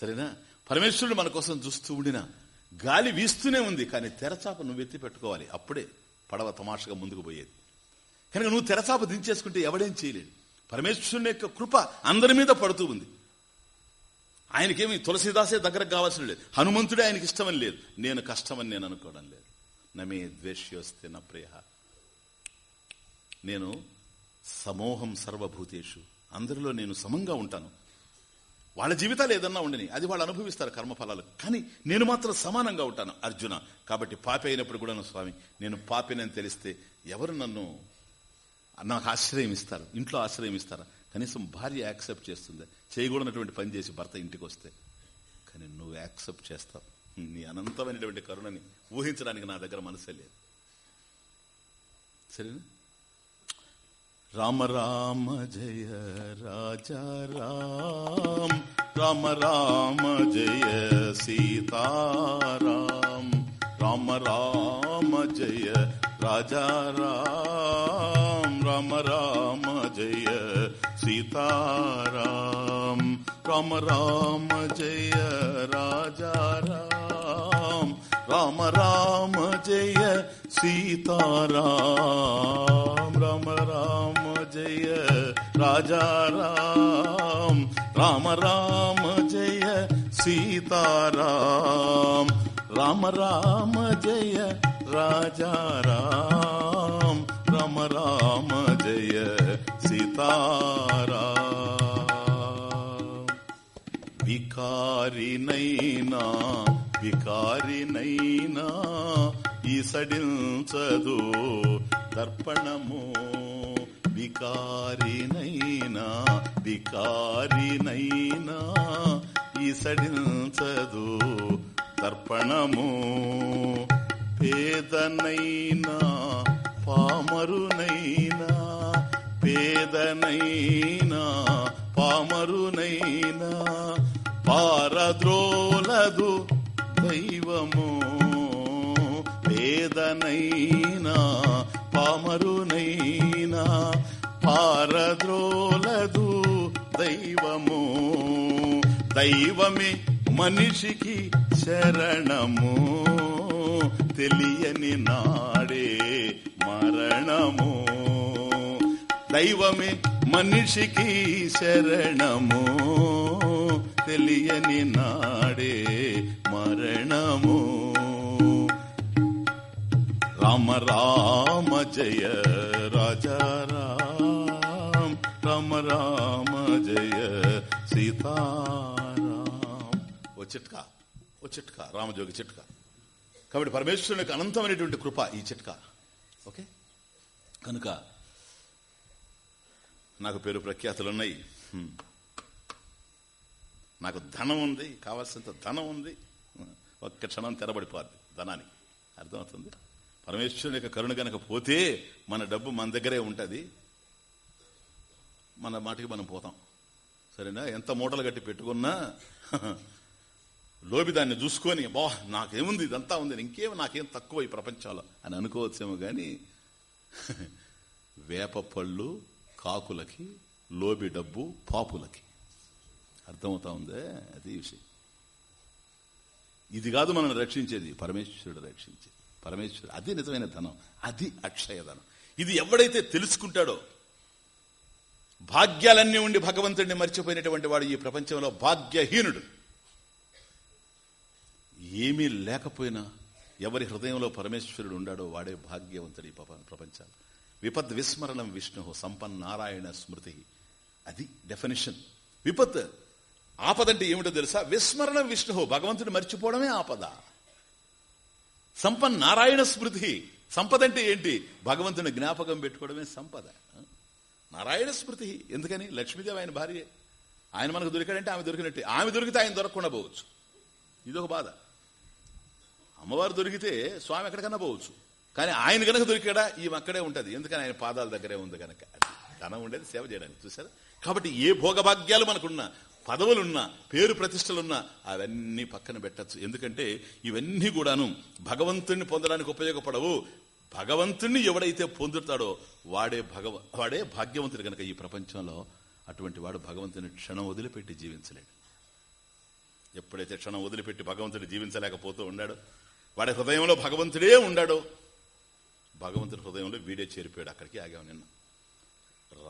సరేనా? పరమేశ్వరుడు మన కోసం చూస్తూ ఉండిన గాలి వీస్తూనే ఉంది కానీ తెరచాప నువ్వు ఎత్తి పెట్టుకోవాలి. అప్పుడే పడవ తమాషగా ముందుకు పోయేది. కనుక నువ్వు తెరచాప దించేసుకుంటే ఎవడేం చేయలేడు. పరమేశ్వరుని యొక్క కృప అందరి మీద పడుతూ ఉంది. ఆయనకేమి తులసిదాసే దగ్గరకు కావాల్సిన లేదు. హనుమంతుడే ఆయనకి ఇష్టమని లేదు. నేను కష్టమని నేను అనుకోవడం లేదు. నమే ద్వేష్యోస్తే నా ప్రియ నేను సమూహం సర్వభూతేషు. అందరిలో నేను సమంగా ఉంటాను. వాళ్ళ జీవితాలు ఏదన్నా ఉండని అది వాళ్ళు అనుభవిస్తారు కర్మఫలాలు. కానీ నేను మాత్రం సమానంగా ఉంటాను అర్జున. కాబట్టి పాపి అయినప్పుడు కూడా స్వామి నేను పాపినని తెలిస్తే ఎవరు నన్ను నాకు ఆశ్రయం ఇస్తారు ఇంట్లో ఆశ్రయం ఇస్తారా? కనీసం భార్య యాక్సెప్ట్ చేస్తుంది చేయకూడనటువంటి పని చేసి భర్త ఇంటికి వస్తే. కానీ నువ్వు యాక్సెప్ట్ చేస్తావు. నీ అనంతమైనటువంటి కరుణని ఊహించడానికి నా దగ్గర మనసే లేదు. సరేనా? రామ రామ జయ రాజా రామ్ రామ రామ జయ సీతారాం రామ రామ జయ రాజా రామ్ రామ రామ జయ సీతారాం రామ రామ జయ రాజా రామ్ రామ రామ జయ సీతారాం రామ రామ జయ రాజా రామ్ రామ రామ జయ సీతారాం రామ రామ జయ రాజా రామ్ రామ రామ జయ సీతారాం. వికారినైనా వికారినైనా ఈసడించదు దర్పణము. వికారినైనా వికారినైనా ఈసడించదు దర్పణము. పేదనైనా పామరునైనా పేదనైనా పామరునైనా పారద్రోలదు దైవము పేదనైనా పామరునైనా పారద్రోలదు దైవము. దైవమే మనిషికి శరణము తెలియని నాడే మరణము. దైవమే మనిషికి శరణము తెలియని నాడే శరణము రామ రామ జయ రాజా రామ రామ జయ సీతారాం ఓ చిట్కా ఓ చిట్కా రామజోగి చిట్కా। కాబట్టి పరమేశ్వరునికి అనంతమైనటువంటి కృప ఈ చిట్కా. ఓకే? కనుక నాకు పేరు ప్రఖ్యాతులు ఉన్నాయి నాకు ధనం ఉంది కావాల్సినంత ధనం ఉంది. ఒక్క క్షణం తెరబడిపోద్ది ధనానికి అర్థమవుతుంది? పరమేశ్వరుని యొక్క కరుణ కనుక పోతే మన డబ్బు మన దగ్గరే ఉంటుంది. మన మాటికి మనం పోతాం. సరేనా? ఎంత మూటలు కట్టి పెట్టుకున్నా లోబి దాన్ని చూసుకొని బా నాకేముంది? ఇదంతా ఉంది. ఇంకేం నాకేం తక్కువ ఈ ప్రపంచంలో అని అనుకోవచ్చేమో కానీ వేప పళ్ళు కాకులకి లోబి డబ్బు పాపులకి. అర్థమవుతా ఉందే? అది విషయం. ఇది కాదు మనల్ని రక్షించేది. పరమేశ్వరుడు రక్షించేది. పరమేశ్వరుడు. అది నిజమైన ధనం. అది అక్షయ ధనం. ఇది ఎవడైతే తెలుసుకుంటాడో భాగ్యాలన్నీ ఉండి భగవంతుడిని మర్చిపోయినటువంటి వాడు ఈ ప్రపంచంలో భాగ్యహీనుడు. ఏమీ లేకపోయినా ఎవరి హృదయంలో పరమేశ్వరుడు ఉండాడో వాడే భాగ్యవంతుడు ఈ ప్రపంచాలు. విపత్ విస్మరణం విష్ణు సంపన్నారాయణ స్మృతి. అది డెఫినేషన్ విపత్ ఆపదంటే ఏమిటో తెలుసా? విస్మరణ విష్ణు. భగవంతుడు మర్చిపోవడమే ఆపద. సంపన్ నారాయణ స్మృతి. సంపద అంటే ఏంటి? భగవంతుని జ్ఞాపకం పెట్టుకోవడమే సంపద. నారాయణ స్మృతి. ఎందుకని? లక్ష్మీదేవి ఆయన భార్య. ఆయన మనకు దొరికాడంటే ఆమె దొరికినట్టే. ఆమె దొరికితే ఆయన దొరకకుండా పోవచ్చు. ఇదొక బాధ. అమ్మవారు దొరికితే స్వామి ఎక్కడికన్నా పోవచ్చు. కానీ ఆయన గనక దొరికాడా? ఈమె అక్కడే ఉంటది. ఎందుకని? ఆయన పాదాల దగ్గరే ఉంది గనక. ధనం ఉండేది సేవ చేయడానికి. చూసారా కాబట్టి ఏ భోగభాగ్యాలు మనకున్నా పదవులున్నా పేరు ప్రతిష్టలున్నా అవన్నీ పక్కన పెట్టచ్చు. ఎందుకంటే ఇవన్నీ కూడాను భగవంతుణ్ణి పొందడానికి ఉపయోగపడవు. భగవంతుణ్ణి ఎవడైతే పొందుతాడో వాడే భగవ వాడే భాగ్యవంతుడు కనుక ఈ ప్రపంచంలో అటువంటి వాడు భగవంతుని క్షణం వదిలిపెట్టి జీవించలేడు. ఎప్పుడైతే క్షణం వదిలిపెట్టి భగవంతుడు జీవించలేకపోతూ ఉన్నాడో వాడి హృదయంలో భగవంతుడే ఉన్నాడో భగవంతుడి హృదయంలో వీడే చేరిపోయాడు అక్కడికి ఆగాము నిన్న.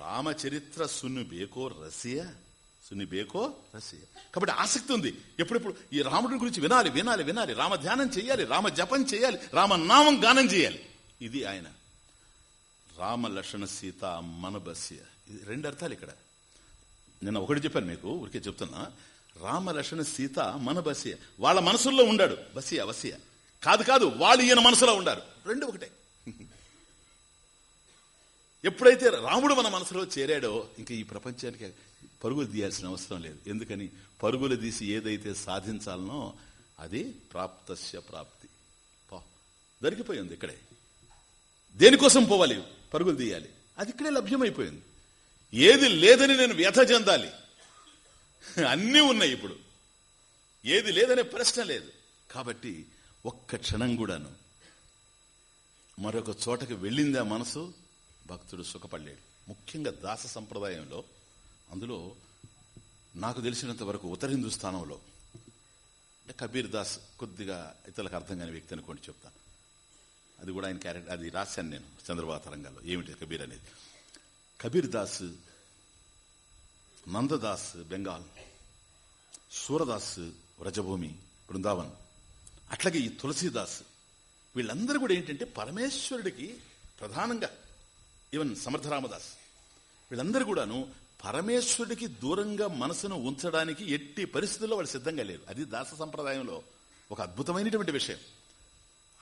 రామచరిత్ర సున్ను బేకో రసియా సున్ని బేకో? రసియ కాబట్టి ఆసక్తి ఉంది. ఎప్పుడెప్పుడు ఈ రాముడి గురించి వినాలి వినాలి వినాలి. రామ ధ్యానం చేయాలి రామ జపం చేయాలి రామనామం గానం చేయాలి. ఇది ఆయన. రామ లక్షణ సీత మనబస్య. ఇది రెండు అర్థాలు ఇక్కడ. నిన్న ఒకటి చెప్పాను మీకు ఊరికే చెప్తున్నా. రామ లక్షణ సీత మన బసియ వాళ్ళ మనసుల్లో ఉండాడు. బసియ వసియ. కాదు కాదు వాళ్ళు ఈయన మనసులో ఉండారు. రెండు ఒకటే. ఎప్పుడైతే రాముడు మన మనసులో చేరాడో ఇంకా ఈ ప్రపంచానికి పరుగులు తీయాల్సిన అవసరం లేదు. ఎందుకని? పరుగులు తీసి ఏదైతే సాధించాలనో అది ప్రాప్తస్య ప్రాప్తి. పా. దొరికిపోయింది ఇక్కడే. దేనికోసం పోవాలి? పరుగులు తీయాలి. అది ఇక్కడే లభ్యమైపోయింది. ఏది లేదని నేను వ్యథ చెందాలి. అన్నీ ఉన్నాయి ఇప్పుడు. ఏది లేదనే ప్రశ్న లేదు. కాబట్టి ఒక్క క్షణం కూడాను మరొక చోటకి వెళ్ళిందా మనసు భక్తుడు సుఖపడలేడు. ముఖ్యంగా దాస సంప్రదాయంలో అందులో నాకు తెలిసినంత వరకు ఉత్తర హిందుస్థానంలో అంటే కబీర్ దాస్ కొద్దిగా ఇతరులకు అర్థం కాని వ్యక్తి అనుకోండి చెప్తాను అది కూడా ఆయన క్యారెక్టర్ అది రాశాను నేను చంద్రబాబు తరంగాల్లో. ఏమిటి కబీర్ అనేది? కబీర్ దాస్ నందదాస్ బెంగాల్ సూరదాస్ వ్రజభూమి బృందావన్. అట్లాగే ఈ తులసీదాస్ వీళ్ళందరూ కూడా ఏంటంటే పరమేశ్వరుడికి ప్రధానంగా ఈవెన్ సమర్థరామదాస్ వీళ్ళందరూ కూడాను పరమేశ్వరుడికి దూరంగా మనసును ఉంచడానికి ఎట్టి పరిస్థితుల్లో వాళ్ళు సిద్ధంగా లేరు అది దాస సంప్రదాయంలో ఒక అద్భుతమైనటువంటి విషయం.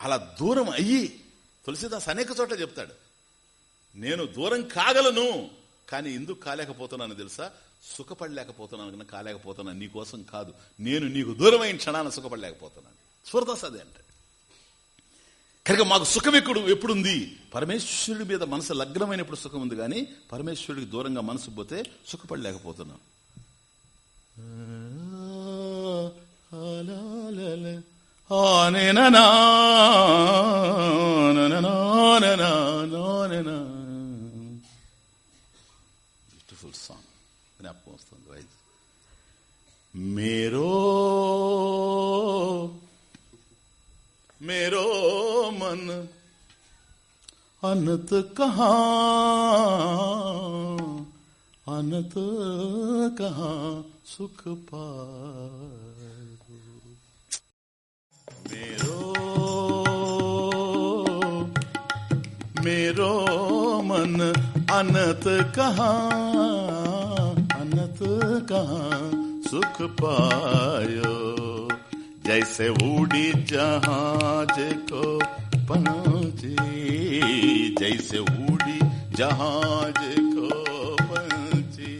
అలా దూరం అయ్యి తులసిదాస్ అనేక చోట్ల చెప్తాడు. నేను దూరం కాగలను కానీ ఎందుకు కాలేకపోతున్నాను తెలుసా? సుఖపడలేకపోతున్నాను కన్నా కాలేకపోతున్నాను. నీ కోసం కాదు. నేను నీకు దూరమైన క్షణాన సుఖపడలేకపోతున్నాను. సూరదాస్ అదే అంటే కనుక మాకు సుఖం ఎప్పుడు ఎప్పుడుంది? పరమేశ్వరుడి మీద మనసు లగ్నమైనప్పుడు సుఖం ఉంది కానీ పరమేశ్వరుడికి దూరంగా మనసు పోతే సుఖపడలేకపోతున్నాం. బ్యూటిఫుల్ సాంగ్ జ్ఞాపకం వస్తుంది రైజ్ మేరో मेरो मन। अनत कहा? अनत कहा सुख पायो मेरो मेरो मन अनत कहा? अनत कहा सुख पायो? जैसे उड़ी जहाज़ को पहुँची जैसे उड़ी जहाज़ को पहुँची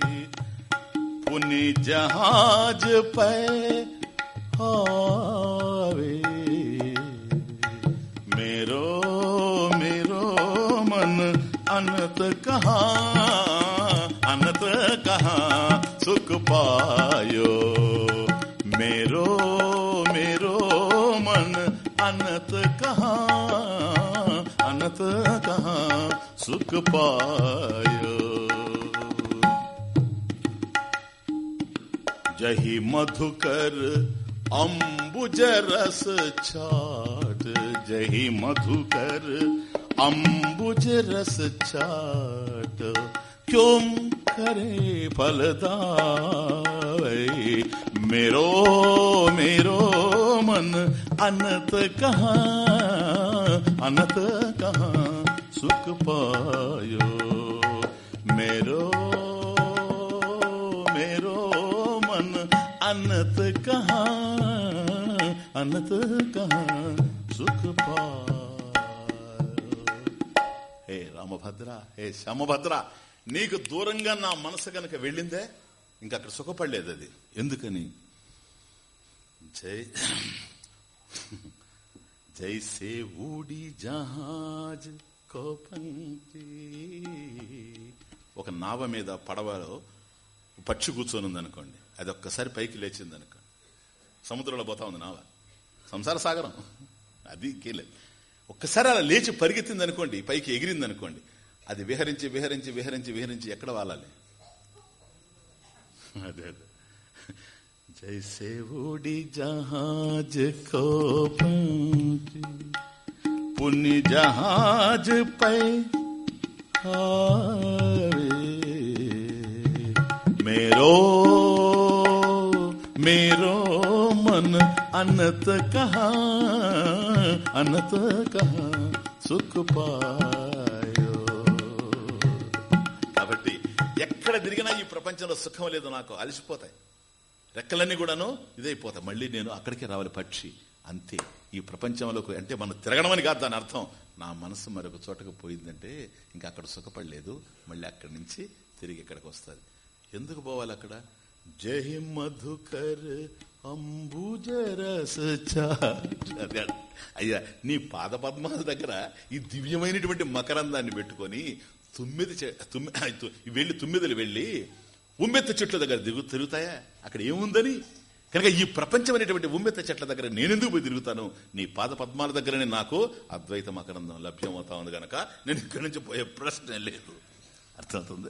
पुनि जहाज़ पे आवे मेरो मेरो मन अनत कहा अनत कहा सुख पायो। अनत कहा अनत कहा सुख पायो? जही मधुकर अम्बुज रस छाट, जही मधुकर अम्बुज रस छाट, क्यों करे फलदाय मेरो मेरो मन अनत कहा अनत कहा सुख पायो मेरो मेरो मन अनत कहा अनत कहा सुख पायो హే రామభద్ర హే శ్యామభద్ర నీకు దూరంగా నా మనసు కనుక వెళ్ళిందే ఇంకా అక్కడ సుఖపడలేదు అది. ఎందుకని? జై జైసే ఊడి జహాజ్ కోపంతి ఒక నావ మీద పడవలో పక్షి కూర్చొని ఉందనుకోండి అది ఒక్కసారి పైకి లేచింది అనుకోండి సముద్రంలో పోతా ఉంది నావ. సంసార సాగరం. అది ఇంకేలేదు ఒక్కసారి అలా లేచి పరిగెత్తింది అనుకోండి పైకి ఎగిరింది అనుకోండి అది విహరించి విహరించి విహరించి విహరించి ఎక్కడ వాలాలి? जैसे उड़ी जहाज़ को पुण्य जहाज़ पे मेरो मेरो मन अनत कहा अनत कहा सुख पा ఎక్కడ తిరిగినా ఈ ప్రపంచంలో సుఖం లేదు నాకు అలసిపోతాయి. రెక్కలన్నీ కూడాను ఇదైపోతాయి. మళ్ళీ నేను అక్కడికి రావాలి పక్షి. అంతే. ఈ ప్రపంచంలోకి అంటే మనం తిరగడం అని కాదు దాని అర్థం. నా మనసు మరొక చోటకు పోయిందంటే ఇంకా అక్కడ సుఖపడలేదు. మళ్ళీ అక్కడి నుంచి తిరిగి ఇక్కడికి వస్తుంది. ఎందుకు పోవాలి అక్కడ? జై మధుకర్ అంబుజరస అయ్యా నీ పాద పద్మాల దగ్గర ఈ దివ్యమైనటువంటి మకరందాన్ని పెట్టుకొని తుమ్మిది తుమ్మి వెళ్ళి తుమ్మిదలు వెళ్ళి ఉమ్మెత్త చెట్ల దగ్గర దిగు తిరుగుతాయా? అక్కడ ఏముందని? కనుక ఈ ప్రపంచం అనేటువంటి ఉమ్మెత్త చెట్ల దగ్గర నేనెందుకు పోయి తిరుగుతాను? నీ పాద పద్మాల దగ్గరనే నాకు అద్వైతం అకరందం లభ్యమవుతా ఉంది గనక నేను ఇక్కడి నుంచి పోయే ప్రశ్న లేదు. అర్థమవుతుంది?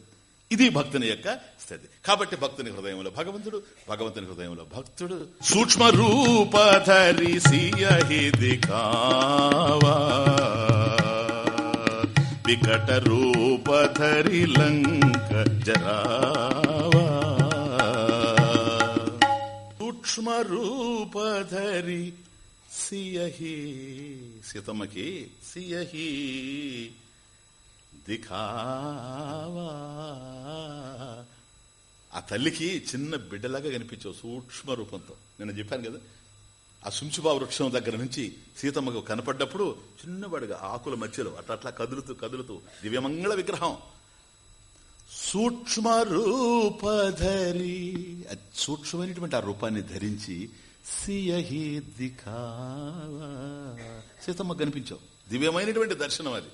ఇది భక్తుని యొక్క స్థితి. కాబట్టి భక్తుని హృదయంలో భగవంతుడు భగవంతుని హృదయంలో భక్తుడు. సూక్ష్మ రూపధరి సియహి వికట రూపధరి లంక జరావా. సూక్ష్మ రూపధరి సియహి. సీతమ్మకి సియహి దిఖావా. ఆ తల్లికి చిన్న బిడ్డలాగా కనిపించావు సూక్ష్మ రూపంతో. నేను చెప్పాను కదా ఆ సుంచుబా వృక్షం దగ్గర నుంచి సీతమ్మకు కనపడ్డప్పుడు చిన్నవాడుగా ఆకుల మధ్యలో అట్లా అట్లా కదులుతూ కదులుతూ దివ్యమంగళ విగ్రహం. సూక్ష్మ రూపధరి. అది సూక్ష్మమైనటువంటి ఆ రూపాన్ని ధరించి సీతమ్మ కనిపించావు. దివ్యమైనటువంటి దర్శనం అది.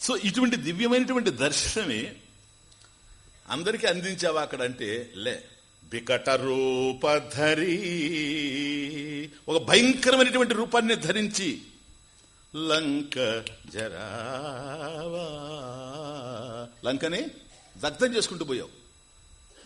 సో ఇటువంటి దివ్యమైనటువంటి దర్శనమే అందరికీ అందించావా అక్కడ అంటే లే. బికట రూపధరి ఒక భయంకరమైనటువంటి రూపాన్ని ధరించి లంక జరావా. లంకని దగ్ధం చేసుకుంటూ పోయావు.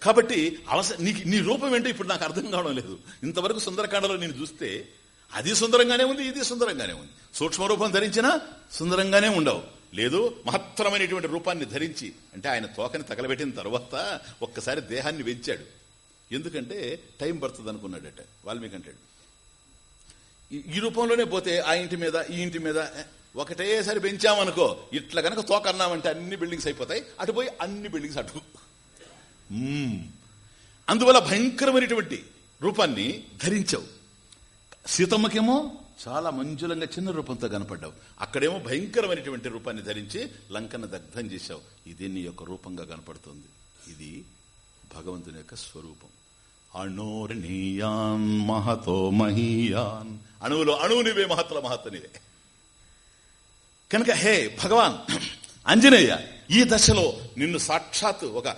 కాబట్టి అవసరం నీకు నీ రూపం ఏంటో ఇప్పుడు నాకు అర్థం కావడం లేదు. ఇంతవరకు సుందరకాండలో నేను చూస్తే అది సుందరంగానే ఉంది ఇది సుందరంగానే ఉంది. సూక్ష్మ రూపం ధరించినా సుందరంగానే ఉండవు. లేదు మహత్తరమైనటువంటి రూపాన్ని ధరించి అంటే ఆయన తోకని తగలబెట్టిన తర్వాత ఒక్కసారి దేహాన్ని పెంచాడు ఎందుకంటే టైం పడుతుంది అనుకున్నాడట వాల్మీకి అంటాడు ఈ- రూపంలోనే పోతే ఆ ఇంటి మీద ఈ ఇంటి మీద ఒకటేసారి పెంచామనుకో ఇట్లా గనక తోక అన్నామంటే అన్ని బిల్డింగ్స్ అయిపోతాయి అటు పోయి అన్ని బిల్డింగ్స్ అటు. అందువల్ల భయంకరమైనటువంటి రూపాన్ని ధరించావు. సీతమ్మకేమో చాలా మంజులంగా చిన్న రూపంతో కనపడ్డావు. అక్కడేమో భయంకరమైనటువంటి రూపాన్ని ధరించి లంకను దగ్ధం చేశావు. ఇది నీ యొక్క రూపంగా కనపడుతుంది. ఇది భగవంతుని యొక్క స్వరూపం. అణోర్ణీయాన్ మహతో మహీయాన్. అణువులో అణువు నీవే మహత్తుల మహత్వ నీవే. కనుక హే భగవాన్ అంజనేయ ఈ దశలో నిన్ను సాక్షాత్ ఒక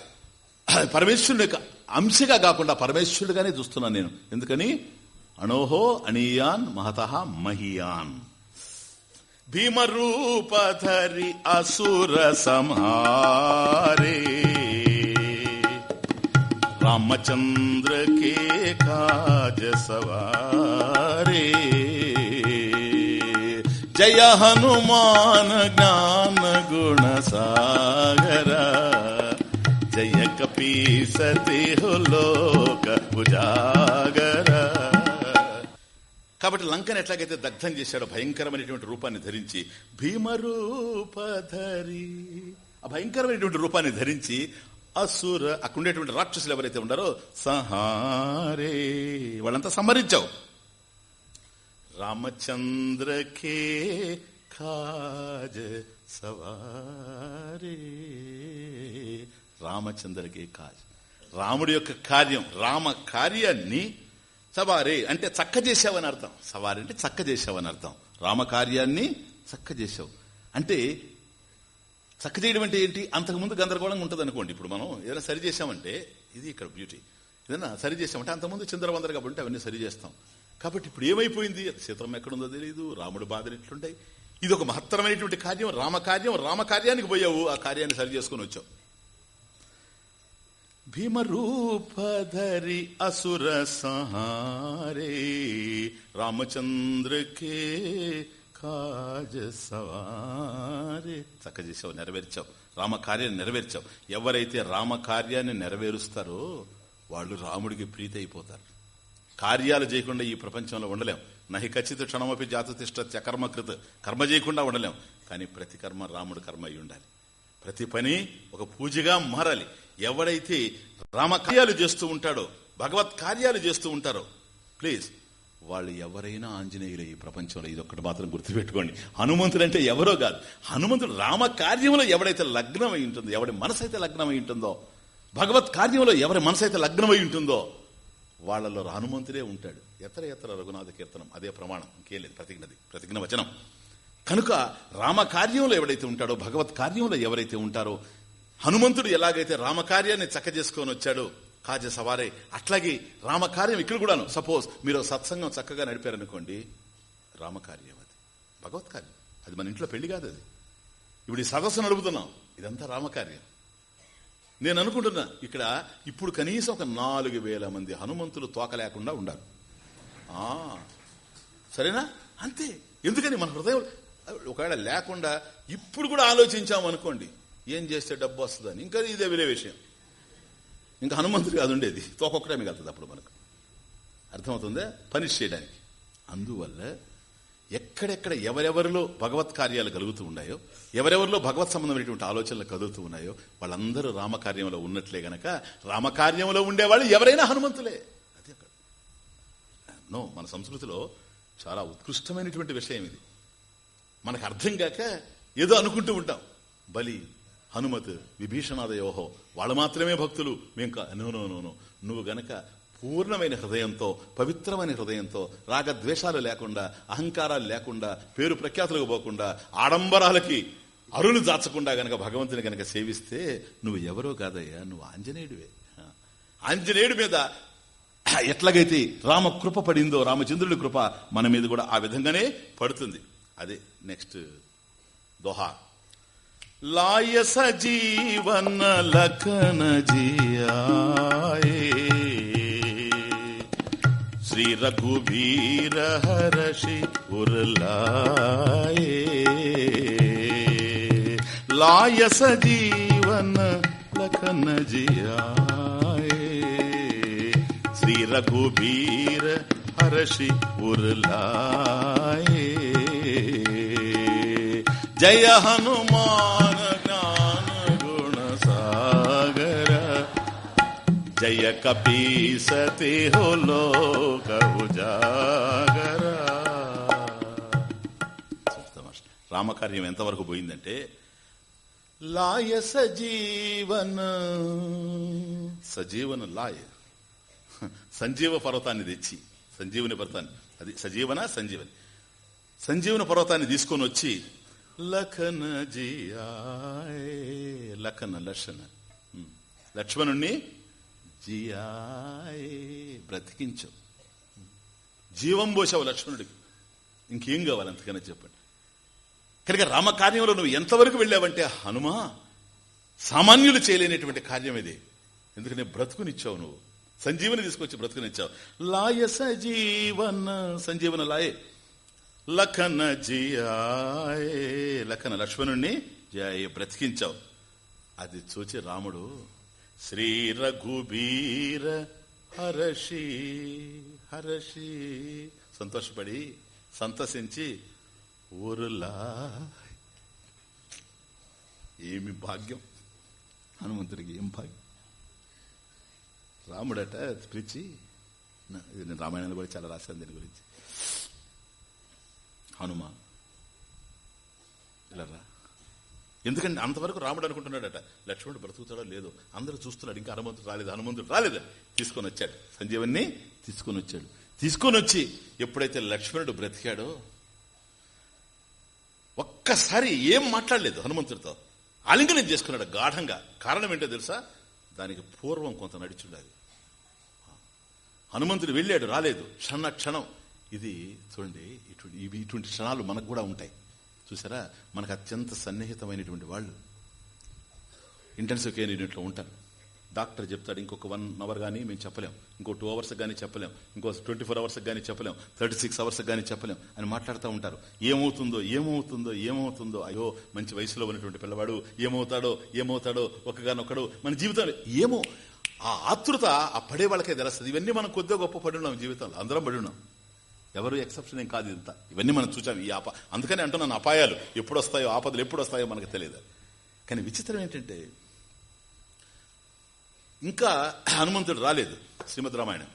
పరమేశ్వరుని యొక్క అంశగా కాకుండా పరమేశ్వరుడిగానే చూస్తున్నాను నేను. ఎందుకని? అణోహో అణీయాన్ మహత మహియాన్. భీమరూపధరి అసుర సంహారే. रामचंद्र के काज सवारे जय हनुमान ज्ञान गुण सागर जय कपी सती लोक उजागर కాబట్టి లంకను ఎట్లాగైతే దగ్ధం చేశాడో భయంకరమైనటువంటి రూపాన్ని ధరించి భీమరూపధరి ఆ భయంకరమైనటువంటి రూపాన్ని ధరించి అసుర అక్కడ ఉండేటువంటి రాక్షసులు ఎవరైతే ఉండారో సహారే వాళ్ళంతా సంహరించావు. రామచంద్రకే కాజ సవారే. రామచంద్రకే కాజ్. రాముడి యొక్క కార్యం రామ కార్యాన్ని సవారే అంటే చక్క చేసావని అర్థం. సవారి అంటే చక్క చేసావని అర్థం. రామ కార్యాన్ని చక్క చేసావు అంటే చక్క చేయడం అంటే ఏంటి? అంతకుముందు గందరగోళంగా ఉంటుంది అనుకోండి ఇప్పుడు మనం ఏదైనా సరి చేసామంటే ఇది ఇక్కడ బ్యూటీ ఏదైనా సరి చేసామంటే అంతకుముందు చిందరవందర కాబట్టి అవన్నీ సరి చేస్తాం. కాబట్టి ఇప్పుడు ఏమైపోయింది? సీతమ్మ ఎక్కడుందో తెలియదు రాముడు బాధలు ఎట్లుంటాయి? ఇది ఒక మహత్తరమైనటువంటి కార్యం రామకార్యం రామకార్యానికి పోయావు ఆ కార్యాన్ని సరి చేసుకుని వచ్చావు. భీమరూపధరి అసుర సహారే రామచంద్రకే కాజ సవారే. చక్క చేసావు నెరవేర్చావు. రామకార్యాన్ని నెరవేర్చావు. ఎవరైతే రామకార్యాన్ని నెరవేరుస్తారో వాళ్ళు రాముడికి ప్రీతి అయిపోతారు కార్యాలు చేయకుండా ఈ ప్రపంచంలో ఉండలేం. నహి ఖచ్చిత క్షణమపి జాతతిష్ట కర్మకృత కర్మ చేయకుండా ఉండలేం. కానీ ప్రతి కర్మ రాముడు కర్మ అయి ఉండాలి. ప్రతి పని ఒక పూజగా మారాలి. ఎవడైతే రామకార్యాలు చేస్తూ ఉంటాడో భగవత్ కార్యాలు చేస్తూ ఉంటారో ప్లీజ్ వాళ్ళు ఎవరైనా ఆంజనేయులు ఈ ప్రపంచంలో? ఇది ఒక్కటి మాత్రం గుర్తుపెట్టుకోండి. హనుమంతుడు అంటే ఎవరో కాదు. హనుమంతుడు రామ కార్యంలో ఎవడైతే లగ్నమై ఉంటుందో ఎవడి మనసు అయితే లగ్నమై ఉంటుందో భగవత్ కార్యంలో ఎవరి మనసు అయితే లగ్నమై ఉంటుందో వాళ్ళలో హనుమంతుడే ఉంటాడు. ఎత్తర ఎత్తర రఘునాథ కీర్తనం అదే ప్రమాణం. ఇంకేం లేదు ప్రతిజ్ఞది ప్రతిజ్ఞ వచనం. కనుక రామ కార్యంలో ఎవడైతే ఉంటాడో భగవత్ కార్యంలో ఎవరైతే ఉంటారో హనుమంతుడు ఎలాగైతే రామకార్యాన్ని చక్క చేసుకొని వచ్చాడో కాజ సవారే. అట్లాగే రామకార్యం ఇక్కడ కూడాను. సపోజ్ మీరు సత్సంగం చక్కగా నడిపారనుకోండి రామకార్యం అది. భగవత్ కార్యం అది మన ఇంట్లో పెళ్ళి కాదు అది. ఇప్పుడు ఈ సదస్సు నడుపుతున్నాం. ఇదంతా రామకార్యం. నేను అనుకుంటున్నా ఇక్కడ ఇప్పుడు కనీసం ఒక నాలుగు వేల మంది హనుమంతులు తోక లేకుండా ఉండాలి. ఆ, సరేనా? అంతే. ఎందుకని మన హృదయం ఒకవేళ లేకుండా ఇప్పుడు కూడా ఆలోచించాం అనుకోండి ఏం చేస్తే డబ్బు వస్తుందని. ఇంకా ఇదే వేరే విషయం. ఇంకా హనుమంతుడు కాదు ఉండేది తోకొక్కడే మిగలుతుంది అప్పుడు మనకు. అర్థమవుతుందా? పనిష్ చేయడానికి. అందువల్ల ఎక్కడెక్కడ ఎవరెవరిలో భగవత్ కార్యాలు కలుగుతూ ఉన్నాయో ఎవరెవరిలో భగవత్ సంబంధమైనటువంటి ఆలోచనలు కదులుతూ ఉన్నాయో వాళ్ళందరూ రామకార్యంలో ఉన్నట్లే గనక రామకార్యంలో ఉండేవాళ్ళు ఎవరైనా హనుమంతులే. అది అక్కడ. నో మన సంస్కృతిలో చాలా ఉత్కృష్టమైనటువంటి విషయం ఇది. మనకు అర్థం కాక ఏదో అనుకుంటూ ఉంటాం. బలి హనుమత్ విభీషణాదయోహో వాళ్ళు మాత్రమే భక్తులు. మేం కా నో నో నువ్వు గనక పూర్ణమైన హృదయంతో పవిత్రమైన హృదయంతో రాగద్వేషాలు లేకుండా అహంకారాలు లేకుండా పేరు ప్రఖ్యాతులకు పోకుండా ఆడంబరాలకి అరులు దాచకుండా గనక భగవంతుని గనక సేవిస్తే నువ్వు ఎవరో కాదయ్యా నువ్వు ఆంజనేయుడివే. ఆంజనేయుడి మీద ఎట్లాగైతే రామ కృప పడిందో రామచంద్రుడి కృప మన మీద కూడా ఆ విధంగానే పడుతుంది. అదే నెక్స్ట్ దోహా. లాయ సజీవన లఖన జియాయే. శ్రీ రఘువీర హర్షి ఉర్లాయే. లాయ సజీవన లఖన జియాయే. శ్రీ రఘువీర హర్షి ఉర్లాయే. జయ హనుమాన్ జ్ఞాన గుణ సాగర జయ కపీసతి హో లోక ఉజాగర. రామకార్యం ఎంతవరకు పోయిందంటే లాయ సజీవన సజీవన లాయ. సంజీవ పర్వతాన్ని తెచ్చి సంజీవుని పర్వతాన్ని అది సజీవన సంజీవని? సంజీవన పర్వతాన్ని తీసుకొని వచ్చి లఖన జియాయే లఖన లక్షణ. లక్ష్మణుణ్ణి జియాయ్ బ్రతికించవు జీవం పోసావు లక్ష్మణుడికి. ఇంకేం కావాలి అంతకన్నా చెప్పండి. కనుక రామకార్యంలో నువ్వు ఎంతవరకు వెళ్ళావంటే హనుమా సామాన్యులు చేయలేనటువంటి కార్యం ఇది. ఎందుకంటే బ్రతుకునిచ్చావు నువ్వు. సంజీవని తీసుకొచ్చి బ్రతుకునిచ్చావు. లాయ సజీవన సంజీవన లాయే. లఖన జియాయే. లఖన లక్ష్మణుణ్ణి జయ బ్రతికించావు. అది చూచి రాముడు శ్రీ రఘుబీర హరషి హరషి. సంతోషపడి సంతసించి ఊరులా. ఏమి భాగ్యం? హనుమంతుడికి ఏం భాగ్యం? రాముడట పిలిచి నా- నేను కూడా చాలా రాశాను దీని గురించి. హనుమ ఇలా ఎందుకంటే అంతవరకు రాముడు అనుకుంటున్నాడట లక్ష్మణుడు బ్రతుకుతాడో లేదో అందరూ చూస్తున్నాడు ఇంకా హనుమంతుడు రాలేదు హనుమంతుడు రాలేదు. తీసుకొని వచ్చాడు. సంజీవన్ని తీసుకొని వచ్చాడు. తీసుకొని వచ్చి ఎప్పుడైతే లక్ష్మణుడు బ్రతికాడో ఒక్కసారి ఏం మాట్లాడలేదు హనుమంతుడితో. ఆలింగనం చేసుకున్నాడు గాఢంగా. కారణం ఏంటో తెలుసా? దానికి పూర్వం కొంత నడిచుండాలి హనుమంతుడు వెళ్ళాడు రాలేదు. క్షణ క్షణం ఇది చూడండి ఇటువంటి ఇవి ఇటువంటి క్షణాలు మనకు కూడా ఉంటాయి. చూసారా? మనకు అత్యంత సన్నిహితమైనటువంటి వాళ్ళు. ఇంటెన్సివ్ కేర్ యూనిట్లో ఉంటారు. డాక్టర్ చెప్తాడు ఇంకొక వన్ అవర్ కానీ మేము చెప్పలేం. ఇంకో టూ అవర్స్ కానీ చెప్పలేం. ఇంకో ట్వంటీ ఫోర్ అవర్స్ కానీ చెప్పలేం. థర్టీ సిక్స్ అవర్స్ కానీ చెప్పలేం. అని మాట్లాడుతూ ఉంటారు. ఏమవుతుందో ఏమవుతుందో ఏమవుతుందో? అయ్యో మంచి వయసులో ఉన్నటువంటి పిల్లవాడు ఏమవుతాడో ఏమవుతాడో? ఒకగానొక్కడు మన జీవితంలో ఏమో. ఆ ఆతృత ఆ పడే వాళ్ళకే తెలుస్తుంది. ఇవన్నీ మనం కొద్దిగా గొప్ప పడి ఉన్నాం జీవితంలో. అందరం పడి ఉన్నాం. ఎవరు ఎక్సెప్షన్ ఏం కాదు ఇంత ఇవన్నీ మనం చూసాం ఈ ఆప అందుకని అంటున్నాను అపాయాలు. ఎప్పుడు వస్తాయో ఆపదలు ఎప్పుడు వస్తాయో మనకు తెలియదు. కానీ విచిత్రం ఏంటంటే ఇంకా హనుమంతుడు రాలేదు శ్రీమద్ రామాయణం.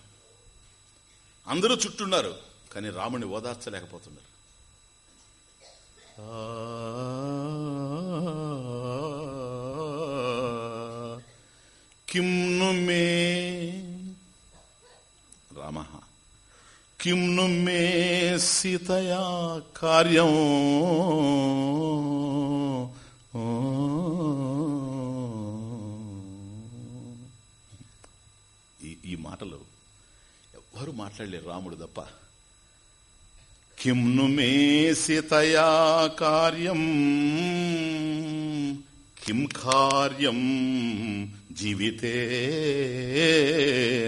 అందరూ చుట్టున్నారు కానీ రాముని ఓదార్చలేకపోతున్నారు. కిమ్ను మే రామ కిమ్ను మే సీతయా కార్యం. ఈ ఈ మాటలు ఎవ్వరు మాట్లాడలేరు రాముడు తప్ప. కిమ్ను మే సీతయా కార్యం. కిం కార్యం జీవితే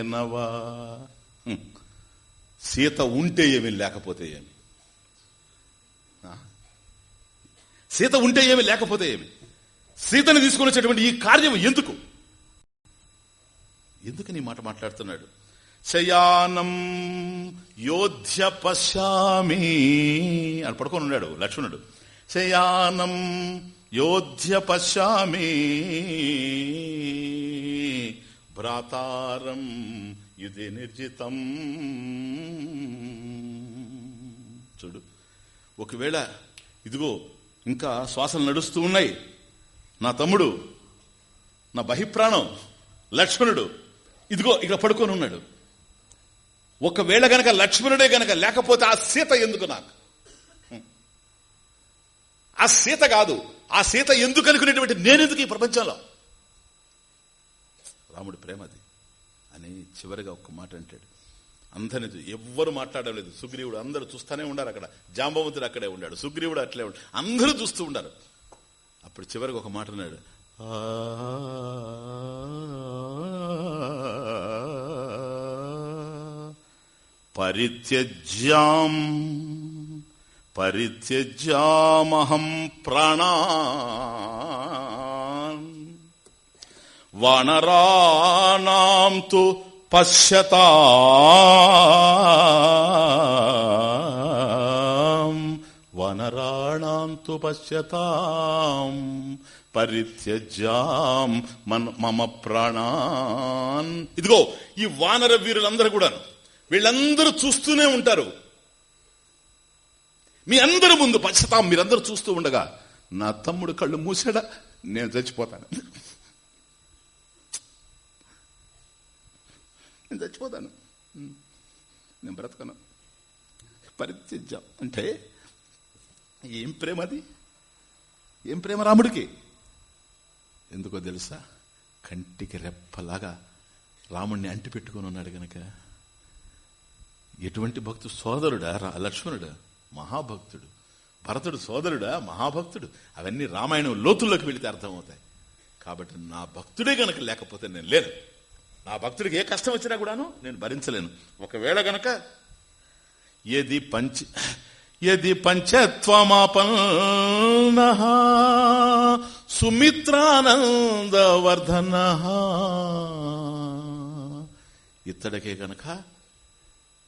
నవా. సీత ఉంటే ఏమి లేకపోతే ఏమి? ఆ? సీత ఉంటే ఏమి లేకపోతే ఏమి? సీతని తీసుకుని వచ్చేటువంటి ఈ కార్యం ఎందుకు? ఎందుకని నీ మాట మాట్లాడుతున్నాడు? శయానం యోధ్య పశ్యామి అని పడుకొని ఉన్నాడు లక్ష్మణుడు. శయానం యోధ్య పశ్యామి భ్రాతారం ఇది నిర్జితం. చూడు. ఒకవేళ ఇదిగో ఇంకా శ్వాసలు నడుస్తూ ఉన్నాయి. నా తమ్ముడు నా బహిప్రాణం లక్ష్మణుడు ఇదిగో ఇక్కడ పడుకొని ఉన్నాడు. ఒకవేళ గనక లక్ష్మణుడే గనక లేకపోతే ఆ సీత ఎందుకు నాకు? ఆ సీత కాదు ఆ సీత ఎందుకు అనుకునేటువంటి నేనెందుకు ఈ ప్రపంచంలో? రాముడి ప్రేమది అని చివరిగా ఒక్క మాట అంటాడు. అందరిని ఎవ్వరు మాట్లాడలేదు సుగ్రీవుడు అందరూ చూస్తూనే ఉన్నారు అక్కడ. జాంబవంతుడు అక్కడే ఉన్నాడు సుగ్రీవుడు అట్లే ఉన్నాడు అందరూ చూస్తూ ఉన్నారు అప్పుడు చివరికి ఒక మాట అన్నాడు. పరిత్యజ్యాం పరిత్యజ్యామహం ప్రాణా వనరాణం తు పశ్యత. వనరాణం తు పశ్యతాం. పరిత్యజ్యాం మన మమ ప్రాణాన్. ఇదిగో ఈ వానర వీరులందరూ కూడా వీళ్ళందరూ చూస్తూనే ఉంటారు. మీ అందరి ముందు పశ్చతాం మీరందరూ చూస్తూ ఉండగా నా తమ్ముడు కళ్ళు మూసాడా నేను చచ్చిపోతాను. నేను చచ్చిపోతాను నేను బ్రతకను. పరిత్యజ్యం. అంటే ఏం ప్రేమ అది? ఏం ప్రేమ రాముడికి? ఎందుకో తెలుసా? కంటికి రెప్పలాగా రాముణ్ణి అంటిపెట్టుకుని ఉన్నాడు గనక. ఎటువంటి భక్తు సోదరుడా? రా- మహాభక్తుడు. భరతుడు సోదరుడా? మహాభక్తుడు. అవన్నీ రామాయణం లోతుల్లోకి వెళితే అర్థమవుతాయి. కాబట్టి నా భక్తుడే గనక లేకపోతే నేను లేను. నా భక్తుడికి ఏ కష్టం వచ్చినా కూడాను నేను భరించలేను. ఒకవేళ గనక ఎది పంచ ఎది పంచత్వమాపన్న సుమిత్రానందవర్ధన. ఇత్తడికే గనక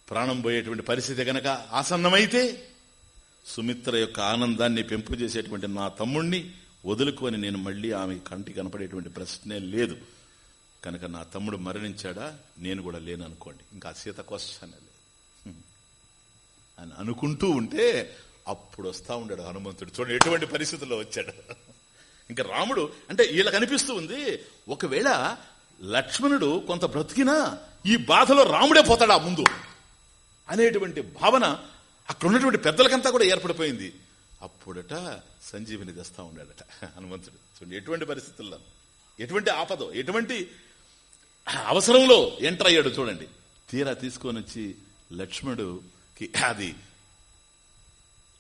ప్రాణం పోయేటువంటి పరిస్థితి గనక ఆసన్నమైతే సుమిత్ర యొక్క ఆనందాన్ని పెంపు చేసేటువంటి నా తమ్ముణ్ణి వదులుకొని నేను మళ్ళీ ఆమె కంటి కనపడేటువంటి ప్రశ్నే లేదు. కనుక నా తమ్ముడు మరణించాడా? నేను కూడా లేను అనుకోండి ఇంకా సీత క్వశ్చన్ లేదు. అని అనుకుంటూ ఉంటే అప్పుడు వస్తా ఉండాడు హనుమంతుడు. చూడండి ఎటువంటి పరిస్థితుల్లో వచ్చాడు. ఇంకా రాముడు అంటే వీళ్ళకి అనిపిస్తూ ఉంది ఒకవేళ లక్ష్మణుడు కొంత బ్రతికినా ఈ బాధలో రాముడే పోతాడా ముందు? అనేటువంటి భావన అక్కడ ఉన్నటువంటి పెద్దలకంతా కూడా ఏర్పడిపోయింది. అప్పుడట సంజీవిని తెస్తా ఉన్నాడట హనుమంతుడు. చూడండి ఎటువంటి పరిస్థితుల్లో? ఎటువంటి ఆపదో? ఎటువంటి అవసరంలో ఎంటర్ అయ్యాడు చూడండి. తీరా తీసుకొని వచ్చి లక్ష్మణుడికి అది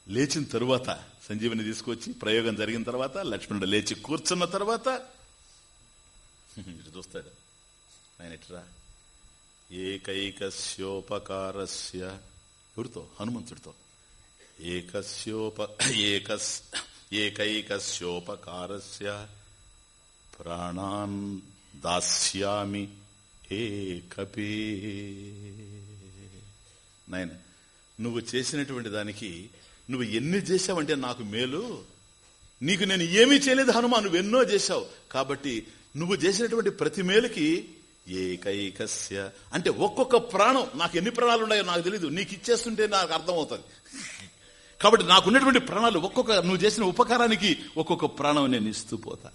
లేచిన తరువాత సంజీవిని తీసుకొచ్చి ప్రయోగం జరిగిన తర్వాత లక్ష్మణుడు లేచి కూర్చున్న తర్వాత ఇటు చూస్తాడు. ఆయన ఎట్రా ఏకైకస్యోపకారస్య. ఎవరితో? హనుమంతుడితో. ఏకస్యోప ఏకస్ ఏకైకస్యోపకారస్య. ప్రాణాన్ దాస్యామి ఏకపే నాయన నువ్వు చేసినటువంటి దానికి నువ్వు ఎన్ని చేశావంటే నాకు మేలు. నీకు నేను ఏమీ చేయలేదు హనుమా నువ్వు ఎన్నో చేశావు. కాబట్టి నువ్వు చేసినటువంటి ప్రతి మేలుకి ఏకైకస్య. అంటే ఒక్కొక్క ప్రాణం నాకు ఎన్ని ప్రాణాలు ఉన్నాయో నాకు తెలియదు నీకు ఇచ్చేస్తుంటే నాకు అర్థమవుతుంది. కాబట్టి నాకున్నటువంటి ప్రాణాలు ఒక్కొక్క నువ్వు చేసిన ఉపకారానికి ఒక్కొక్క ప్రాణం నేను ఇస్తూ పోతా.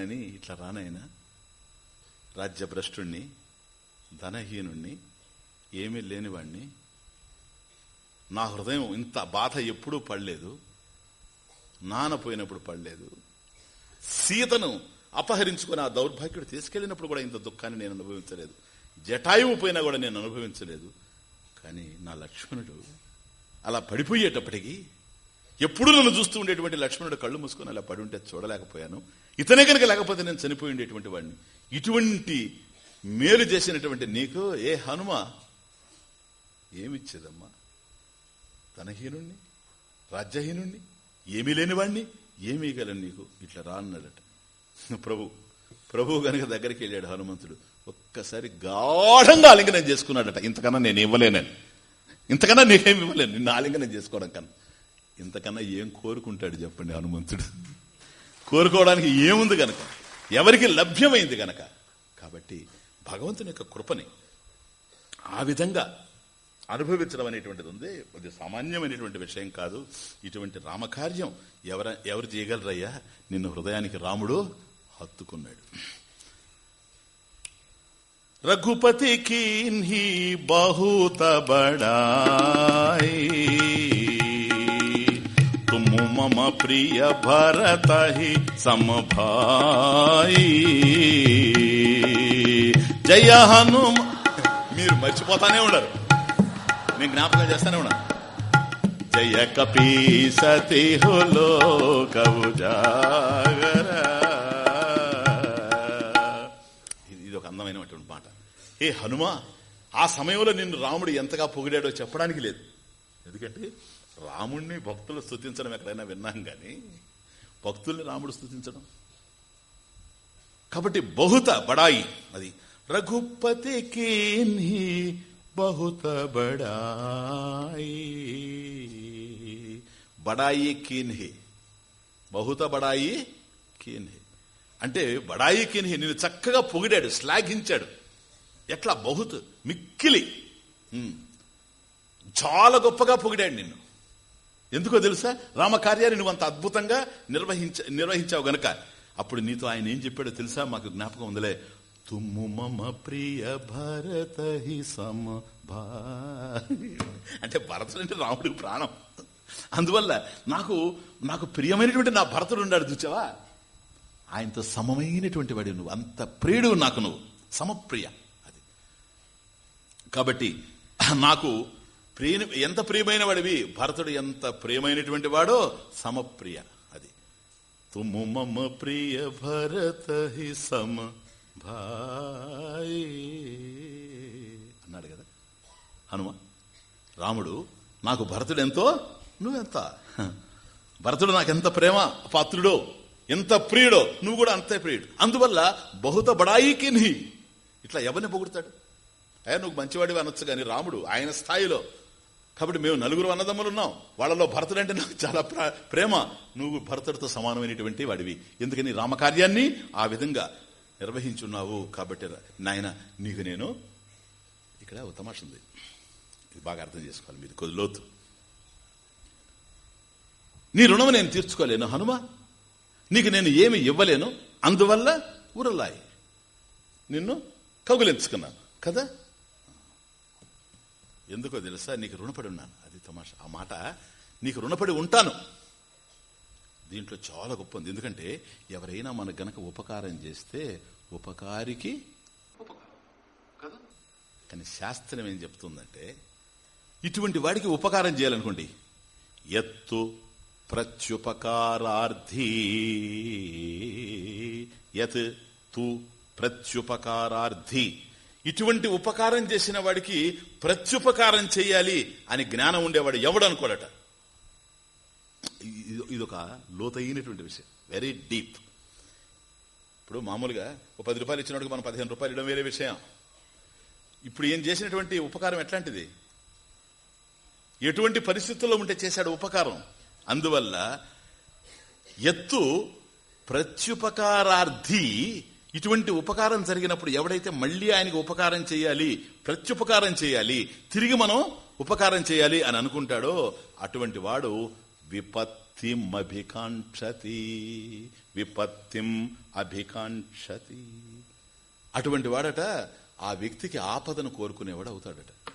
అని ఇట్లా రానైనా రాజ్యభ్రష్టుణ్ణి ధనహీనుణ్ణి ఏమీ లేనివాణ్ణి. నా హృదయం ఇంత బాధ ఎప్పుడూ పడలేదు నానపోయినప్పుడు పడలేదు. సీతను అపహరించుకుని ఆ దౌర్భాగ్యుడు తీసుకెళ్ళినప్పుడు కూడా ఇంత దుఃఖాన్ని నేను అనుభవించలేదు. జటాయువు పోయినా కూడా నేను అనుభవించలేదు. కానీ నా లక్ష్మణుడు అలా పడిపోయేటప్పటికీ ఎప్పుడు నన్ను చూస్తూ ఉండేటువంటి లక్ష్మణుడు కళ్ళు మూసుకొని అలా పడి ఉంటే చూడలేకపోయాను. ఇతనే కనుక లేకపోతే నేను చనిపోయి ఉండేటువంటి వాడిని. ఇటువంటి మేలు చేసినటువంటి నీకు ఏ హనుమ? ఏమిచ్చేదమ్మా? తనహీనుణ్ణి రాజ్యహీనుణ్ణి ఏమీ లేనివాణ్ణి ఏమీ గలను నీకు ఇట్లా రాన్నాడట ప్రభు ప్రభు గనక దగ్గరికి వెళ్ళాడు హనుమంతుడు. ఒక్కసారి గాఢంగా ఆలింగనం చేసుకున్నాడట. ఇంతకన్నా నేను ఇవ్వలేనని ఇంతకన్నా నేనేమి ఇవ్వలేను. నిన్ను ఆలింగనం చేసుకోవడం కన్నా. ఇంతకన్నా ఏం కోరుకుంటాడు చెప్పండి హనుమంతుడు? కోరుకోవడానికి ఏముంది కనుక ఎవరికి లభ్యమైంది గనక. కాబట్టి భగవంతుని యొక్క కృపని ఆ విధంగా అనుభవించడం అనేటువంటిది ఉంది. అది సామాన్యమైనటువంటి విషయం కాదు. ఇటువంటి రామకార్యం ఎవర ఎవరు చేయగలరయ్యా? నిన్ను హృదయానికి రాముడు హత్తుకున్నాడు. రఘుపతి కీన్హి బహుత బడాయి. मम प्रिय भरत ही సమభాయి జయ హనుమ మీరు మర్చిపోతానే ఉండరు నేను జ్ఞాపకం చేస్తానే ఉన్నాను జయ కపీ సతి హులో కవు జాగర ఇది ఒక అందమైనటువంటి మాట ఏ హనుమ ఆ సమయంలో నిన్ను రాముడు ఎంతగా పొగిడాడో చెప్పడానికి లేదు ఎందుకంటే రాముణ్ణి భక్తులు స్థుతించడం ఎక్కడైనా విన్నాం గాని భక్తుల్ని రాముడు స్థుతించడం కాబట్టి బహుత బడాయి అది రఘుపతి బహుత బడాయి. బడాయి కీన్హి బహుత బడాయి కీన్హి. అంటే బడాయి కీన్హి నిన్ను చక్కగా పొగిడాడు శ్లాఘించాడు. ఎట్లా? బహుత్ మిక్కిలి. ఉమ్. చాలా గొప్పగా పొగిడాడు నిన్ను. ఎందుకో తెలుసా? రామకార్యాన్ని నువ్వు అంత అద్భుతంగా నిర్వహించ నిర్వహించావు గనక. అప్పుడు నీతో ఆయన ఏం చెప్పాడో తెలుసా? మాకు జ్ఞాపకం ఉందిలే. తుమ్ము మమ ప్రియ భరత హి సమ అంటే భరతుడు అంటే రాముడికి ప్రాణం. అందువల్ల నాకు నాకు ప్రియమైనటువంటి నా భరతుడు ఉన్నాడు చూచావా ఆయనతో సమమైనటువంటి వాడు నువ్వు. అంత ప్రియుడు నాకు నువ్వు. సమప్రియ అది. కాబట్టి నాకు ప్రియ ఎంత ప్రియమైన వాడివి? భరతుడు ఎంత ప్రియమైనటువంటి వాడో సమప్రియ అది. తుము మమ ప్రియ భరత హి సమ భాయి అన్నాడు కదా. హనుమ రాముడు నాకు భరతుడు ఎంతో? నువ్వెంత? భరతుడు నాకెంత ప్రేమ పాత్రుడో ఎంత ప్రియుడో నువ్వు కూడా అంతే ప్రియుడు. అందువల్ల బహుత బడాయికి నీ. ఇట్లా ఎవరిని పొగుడతాడు? అయ్యా నువ్వు మంచివాడివి అనొచ్చు కానీ రాముడు ఆయన స్థాయిలో కాబట్టి మేము నలుగురు అన్నదమ్ములు ఉన్నాం వాళ్ళలో భరతుడు అంటే నాకు చాలా ప్రేమ. నువ్వు భరతుడితో సమానమైనటువంటి వాడివి. ఎందుకని రామకార్యాన్ని ఆ విధంగా నిర్వహించున్నావు కాబట్టి నాయన నీకు నేను ఇక్కడ ఒక తమాష ఉంది. ఇది బాగా అర్థం చేసుకోవాలి మీరు. కొద్ది లోతు. నీ రుణం నేను తీర్చుకోలేను హనుమ. నీకు నేను ఏమి ఇవ్వలేను. అందువల్ల ఉరలాయి నిన్ను కౌగులించుకున్నాను. కదా? ఎందుకో తెలుసా? నీకు రుణపడి ఉన్నాను. అది తమాషా. ఆ మాట నీకు రుణపడి ఉంటాను. దీంట్లో చాలా గొప్ప ఉంది. ఎందుకంటే ఎవరైనా మనకు గనక ఉపకారం చేస్తే ఉపకారికి కదా? కానీ శాస్త్రం ఏం చెప్తుందంటే ఇటువంటి వాడికి ఉపకారం చేయాలనుకోండి. ఎత్తు ప్రత్యుపకారార్థి. యత్ తు ప్రత్యుపకారార్థి. ఇటువంటి ఉపకారం చేసిన వాడికి ప్రత్యుపకారం చేయాలి అని జ్ఞానం ఉండేవాడు ఎవడు అనుకోడట? ఇదొక లోతైనటువంటి విషయం. వెరీ డీప్ ఇప్పుడు మామూలుగా ఒక పది రూపాయలు ఇచ్చినప్పుడు మనం పదిహేను రూపాయలు ఇవ్వడం వేరే విషయం. ఇప్పుడు ఏం చేసినటువంటి ఉపకారం ఎట్లాంటిది? ఎటువంటి పరిస్థితుల్లో ఉంటే చేశాడు ఉపకారం? అందువల్ల ఎత్తు ప్రత్యుపకారార్థి ఇటువంటి ఉపకారం జరిగినప్పుడు ఎవడైతే మళ్ళీ ఆయనకు ఉపకారం చేయాలి ప్రత్యుపకారం చేయాలి తిరిగి మనం ఉపకారం చేయాలి అని అనుకుంటాడో అటువంటి వాడు విపత్తిం అభికాంక్షతి విపత్తిం అభికాంక్షతి. అటువంటి వాడట ఆ వ్యక్తికి ఆపదను కోరుకునేవాడు అవుతాడట.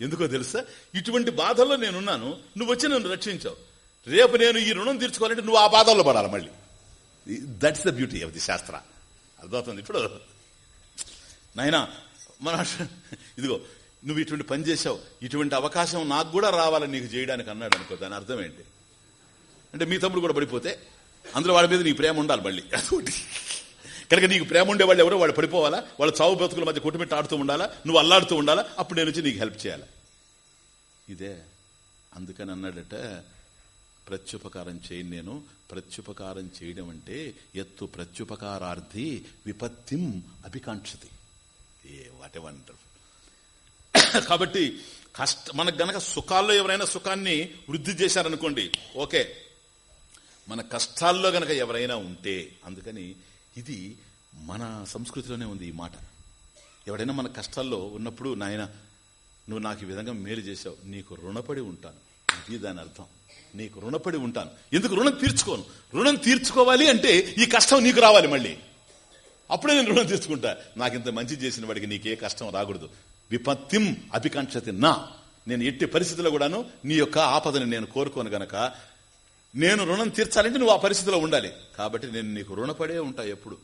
ఎందుకో తెలుసా? ఇటువంటి బాధల్లో నేనున్నాను నువ్వు వచ్చి నన్ను రక్షించావు. రేపు నేను ఈ రుణం తీర్చుకోవాలంటే నువ్వు ఆ బాధల్లో పడాలి మళ్ళీ. That's the beauty of the shastra. అర్థమవుతుంది. ఇప్పుడు నాయనా మన ఇదిగో నువ్వు ఇటువంటి పని చేసావు ఇటువంటి అవకాశం నాకు కూడా రావాలని నీకు చేయడానికి అన్నాడు అనుకో దాని అర్థం ఏంటి? అంటే మీ తమ్ముడు కూడా పడిపోతే అందులో వాడి మీద నీ ప్రేమ ఉండాలి మళ్ళీ. అదొకటి. కనుక నీకు ప్రేమ ఉండే వాళ్ళు ఎవరో వాళ్ళు పడిపోవాలా? వాళ్ళ చావు బ్రతుకుల మధ్య కుటుంబెట్టి ఆడుతూ ఉండాలా? నువ్వు అల్లాడుతూ ఉండాలా? అప్పుడు నేను వచ్చి నీకు హెల్ప్ చేయాలి? ఇదే. అందుకని అన్నాడట ప్రత్యుపకారం చేయను నేను. ప్రత్యుపకారం చేయడం అంటే ఎత్తు ప్రత్యుపకారార్థి విపత్తిం అభికాంక్షతి. ఏ వాట్ ఏ వండర్ఫుల్ కాబట్టి కష్ట మనకు గనక సుఖాల్లో ఎవరైనా సుఖాన్ని వృద్ధి చేశారనుకోండి ఓకే. మన కష్టాల్లో గనక ఎవరైనా ఉంటే అందుకని ఇది మన సంస్కృతిలోనే ఉంది ఈ మాట. ఎవడైనా మన కష్టాల్లో ఉన్నప్పుడు నాయన నువ్వు నాకు ఈ విధంగా మేలు చేశావు నీకు రుణపడి ఉంటాను. ఇది దాని అర్థం. నీకు రుణపడి ఉంటాను. ఎందుకు రుణం తీర్చుకోను? రుణం తీర్చుకోవాలి అంటే ఈ కష్టం నీకు రావాలి మళ్ళీ. అప్పుడే నేను రుణం తీర్చుకుంటా. నాకు ఇంత మంచి చేసిన వాడికి నీకే కష్టం రాకూడదు. విపత్తిం అభికాంక్షతి నా. నేను ఎట్టి పరిస్థితుల్లో కూడాను నీ యొక్క ఆపదని నేను కోరుకోను గనక నేను రుణం తీర్చాలంటే నువ్వు ఆ పరిస్థితిలో ఉండాలి. కాబట్టి నేను నీకు రుణపడే ఉంటా ఎప్పుడు.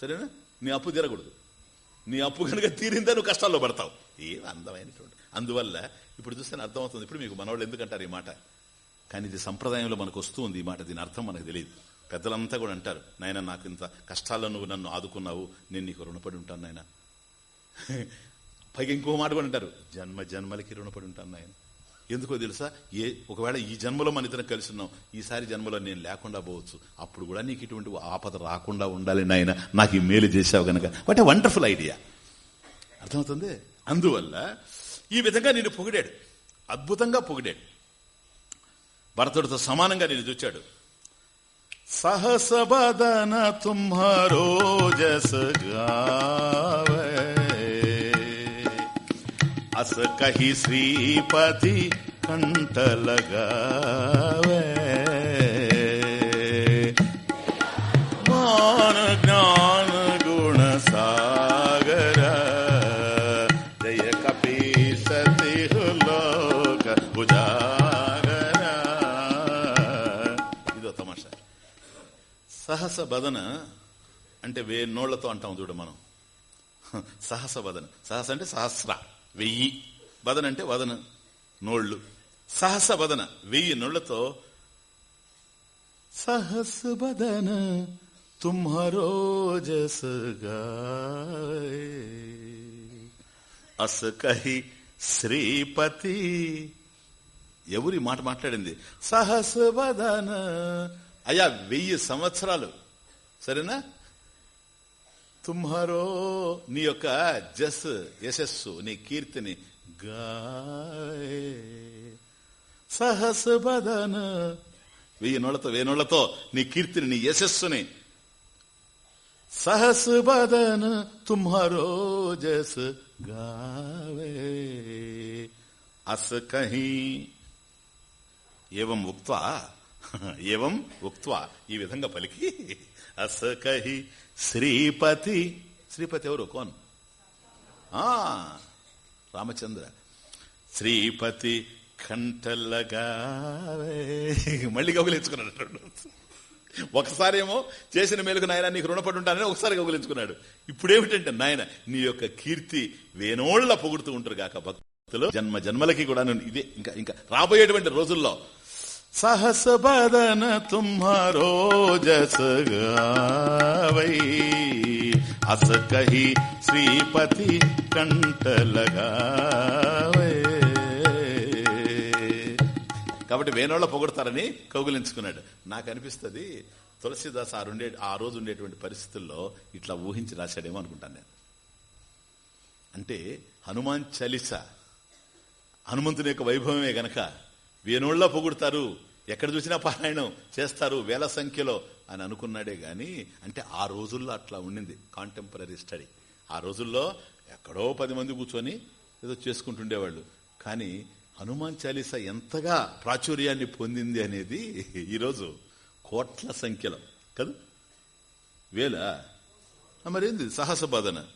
సరేనా? నీ అప్పు తీరకూడదు. నీ అప్పు కనుక తీరిందే నువ్వు కష్టాల్లో పడతావు. ఏం అందమైనటువంటి. అందువల్ల ఇప్పుడు చూస్తే అర్థమవుతుంది. ఇప్పుడు మీకు మనవాళ్ళు ఎందుకంటారు ఈ మాట? కానీ ఇది సంప్రదాయంలో మనకు వస్తూ ఉంది ఈ మాట దీని అర్థం మనకు తెలియదు. పెద్దలంతా కూడా అంటారు నాయన నాకు ఇంత కష్టాల్లో నువ్వు నన్ను ఆదుకున్నావు. నేను నీకు రుణపడి ఉంటాను నాయన. పైగా ఇంకో మాట కూడా అంటారు జన్మ జన్మలకి రుణపడి ఉంటాను నాయన. ఎందుకో తెలుసా? ఏ ఒకవేళ ఈ జన్మలో మన ఇద్దరం కలిసి ఉన్నాం ఈసారి జన్మలో నేను లేకుండా పోవచ్చు. అప్పుడు కూడా నీకు ఇటువంటి ఆపద రాకుండా ఉండాలి నాయన. నాకు ఈ మేలు చేశావు గనక. వాట్ ఏ వండర్ఫుల్ ఐడియా అర్థమవుతుంది? అందువల్ల ఈ విధంగా నేను పొగిడాడు. అద్భుతంగా పొగిడాడు. భరతుడితో సమానంగా నేను చూచాడు. సహస బదన తుమ్హారో జస్ अस कही श्रीपति कंठ लगावे मान ज्ञान गुण सागर जय कपी सती लोक उजागर ఇదో తమాషా సహస బదన అంటే వేన్నోళ్లతో అంటాం చూడు మనం సహస వదన సహస అంటే సహస్ర వెయ్యి. వదన అంటే వదన నోళ్ళు సహస వదన వెయ్యి నోళ్ళతో సహస వదన తుమ్హరో జస్ అస్ కహి శ్రీపతి. ఎవరి మాట మాట్లాడింది? సహస వదన. అయ్యా వెయ్యి సంవత్సరాలు. సరేనా? తుమ్హారో నీ యొక్క జస్ యశస్సు నీ కీర్తిని గాయే. సహస బదన. వెయ్యి నోళ్ళతో వెయ్యి నోళ్ళతో నీ కీర్తిని నీ యశస్సుని. సహస బదన తుమ్హారో జస్ గావే అస్ కహీ. ఏం ఉక్వా ఏవం ఉక్వా ఈ విధంగా పలికి అస కహి శ్రీపతి. శ్రీపతి ఎవరు? కోన్. ఆ రామచంద్ర. శ్రీపతి కంటల్లగా మళ్ళీ గగులించుకున్నాడు ఒకసారి ఏమో చేసిన మేలుకు నాయన నీకు రుణపడి ఉంటానని ఒకసారి గగులించుకున్నాడు ఇప్పుడేమిటంటే నాయన నీ యొక్క కీర్తి వేనోళ్ళ పొగుడుతూ ఉంటారు కాక భక్తులు. జన్మ జన్మలకి కూడా ఇదే ఇంకా ఇంకా రాబోయేటువంటి రోజుల్లో सहस बदन तुम्हारो जस गावई अस कही श्रीपति कंठ लगावే కాబట్టి వేణోళ్ళ పొగడతారని కౌగులించుకున్నాడు నాకు అనిపిస్తుంది తులసిదాస్ ఆ ఉండే ఆ రోజు ఉండేటువంటి పరిస్థితుల్లో ఇట్లా ఊహించి రాశాడేమో అనుకుంటాను నేను అంటే హనుమాన్ చలిస హనుమంతుని యొక్క వైభవమే గనక వేణోళ్ళ పొగుడతారు ఎక్కడ చూసినా పారాయణం చేస్తారు వేల సంఖ్యలో అని అనుకున్నాడే గాని అంటే ఆ రోజుల్లో అట్లా ఉండింది కాంటెంపరీ స్టడీ ఆ రోజుల్లో ఎక్కడో పది మంది కూర్చొని ఏదో చేసుకుంటుండేవాళ్ళు. కానీ హనుమాన్ చాలీస ఎంతగా ప్రాచుర్యాన్ని పొందింది అనేది ఈరోజు కోట్ల సంఖ్యలో. కదా? వేల. మరేంది? సాహస బాధన.